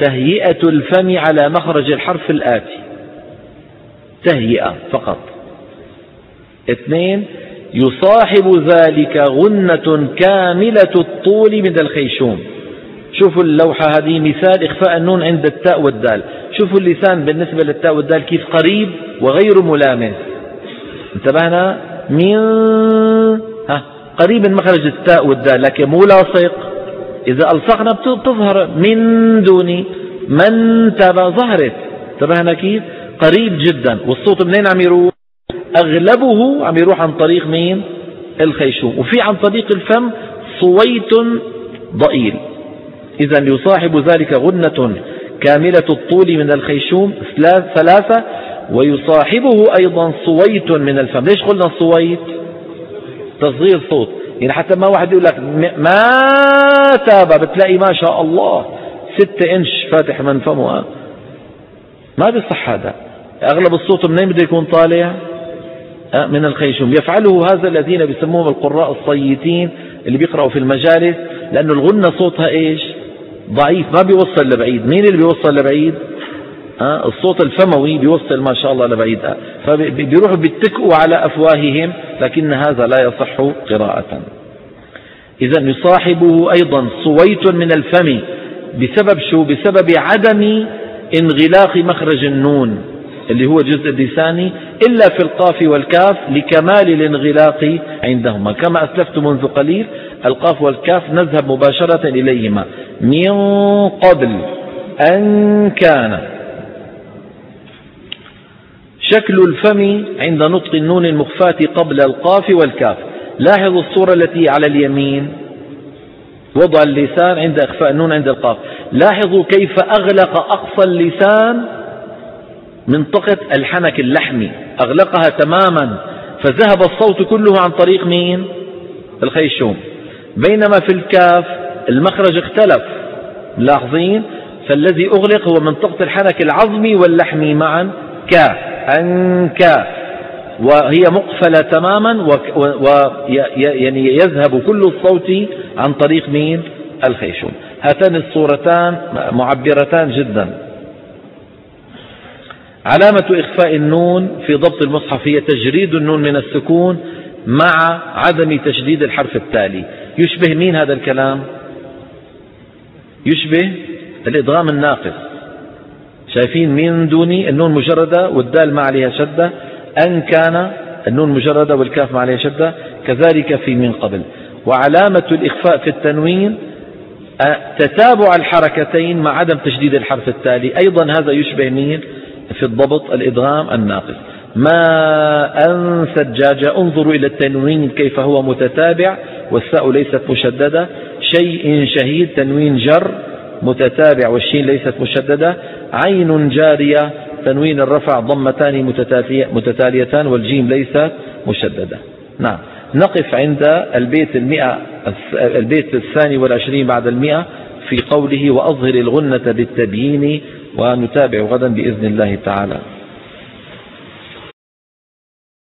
A: تهيئة الفم على مخرج الحرف الآتي. تهيئة فقط. اثنين يصاحب ذلك غنة كاملة الطول من الخيشوم. شوفوا اللوحة هذه مثال إخفاء النون عند التاء والدال. شوفوا اللسان بالنسبة للتاء والدال كيف قريب وغير ملامس انتبهنا؟ من ها قريب من مخرج التاء والدال لكن مو لاصق. إذا ألصقنا بتظهر من دون من تبع ظهرت. انتبهنا كيف؟ قريب جدا. والصوت منين عم يروح؟ أغلبه عم يروح عن طريق مين؟ الخيشوم. وفي عن طريق الفم صويت ضئيل. إذا يصاحب ذلك غنة كاملة الطول من الخيشوم ثلاثة ويصاحبه أيضا صويت من الفم. ليش قلنا صويت؟ تصغير صوت. يعني حتى ما واحد يقول لك ما تاب بتلاقي ما شاء الله ستة إنش فاتح من فمه. ما بيصح هذا؟ أغلب الصوت منين بده يكون طالع؟ من الخيشوم. يفعله هذا الذين بيسموهم القراء الصيتين اللي بيقرأوا في المجالس لأنه الغنة صوتها إيش؟ ضعيف ما بيوصل لبعيد. مين اللي بيوصل لبعيد؟ الصوت الفموي بيوصل ما شاء الله لبعيد. فبيروحوا بيتكئوا على أفواههم لكن هذا لا يصح قراءة. إذا يصاحبه أيضا صويت من الفم. بسبب شو؟ بسبب عدم انغلاق مخرج النون اللي هو جزء اللساني إلا في القاف والكاف لكمال الانغلاق عندهما. كما أسلفت منذ قليل القاف والكاف نذهب مباشرة إليهما. من قبل أن كان شكل الفم عند نطق النون المخفاة قبل القاف والكاف. لاحظوا الصورة التي على اليمين. وضع اللسان عند إخفاء النون عند القاف. لاحظوا كيف أغلق أقصى اللسان منطقة الحنك اللحمي. أغلقها تماما. فذهب الصوت كله عن طريق مين؟ الخيشوم. بينما في الكاف المخرج اختلف. لاحظين؟ فالذي أغلق هو منطقة الحنك العظمي واللحمي معا كا أنكا وهي مقفلة تماما ويعني يذهب كل الصوت عن طريق مين؟ الخيشوم. هاتان الصورتان معبرتان جدا. علامة إخفاء النون في ضبط المصحف هي تجريد النون من السكون مع عدم تشديد الحرف التالي. يشبه مين هذا الكلام؟ يشبه الإدغام الناقص شايفين من دوني؟ النون مجردة والدال ما عليها شدة. أن كان النون مجردة والكاف ما عليها شدة. كذلك في من قبل. وعلامة الإخفاء في التنوين تتابع الحركتين مع عدم تشديد الحرف التالي. أيضا هذا يشبه مين؟ في الضبط الإدغام الناقص ما أن سجاجة انظروا إلى التنوين كيف هو متتابع والساء ليست مشددة. شيء شهيد تنوين جر متتابع والشين ليست مشددة. عين جارية تنوين الرفع ضمتان متتاليتان والجيم ليست مشددة. نعم. نقف عند البيت المئة البيت الثاني والعشرين بعد المئة في قوله وأظهر الغنة بالتبيين ونتابع غدا بإذن الله تعالى.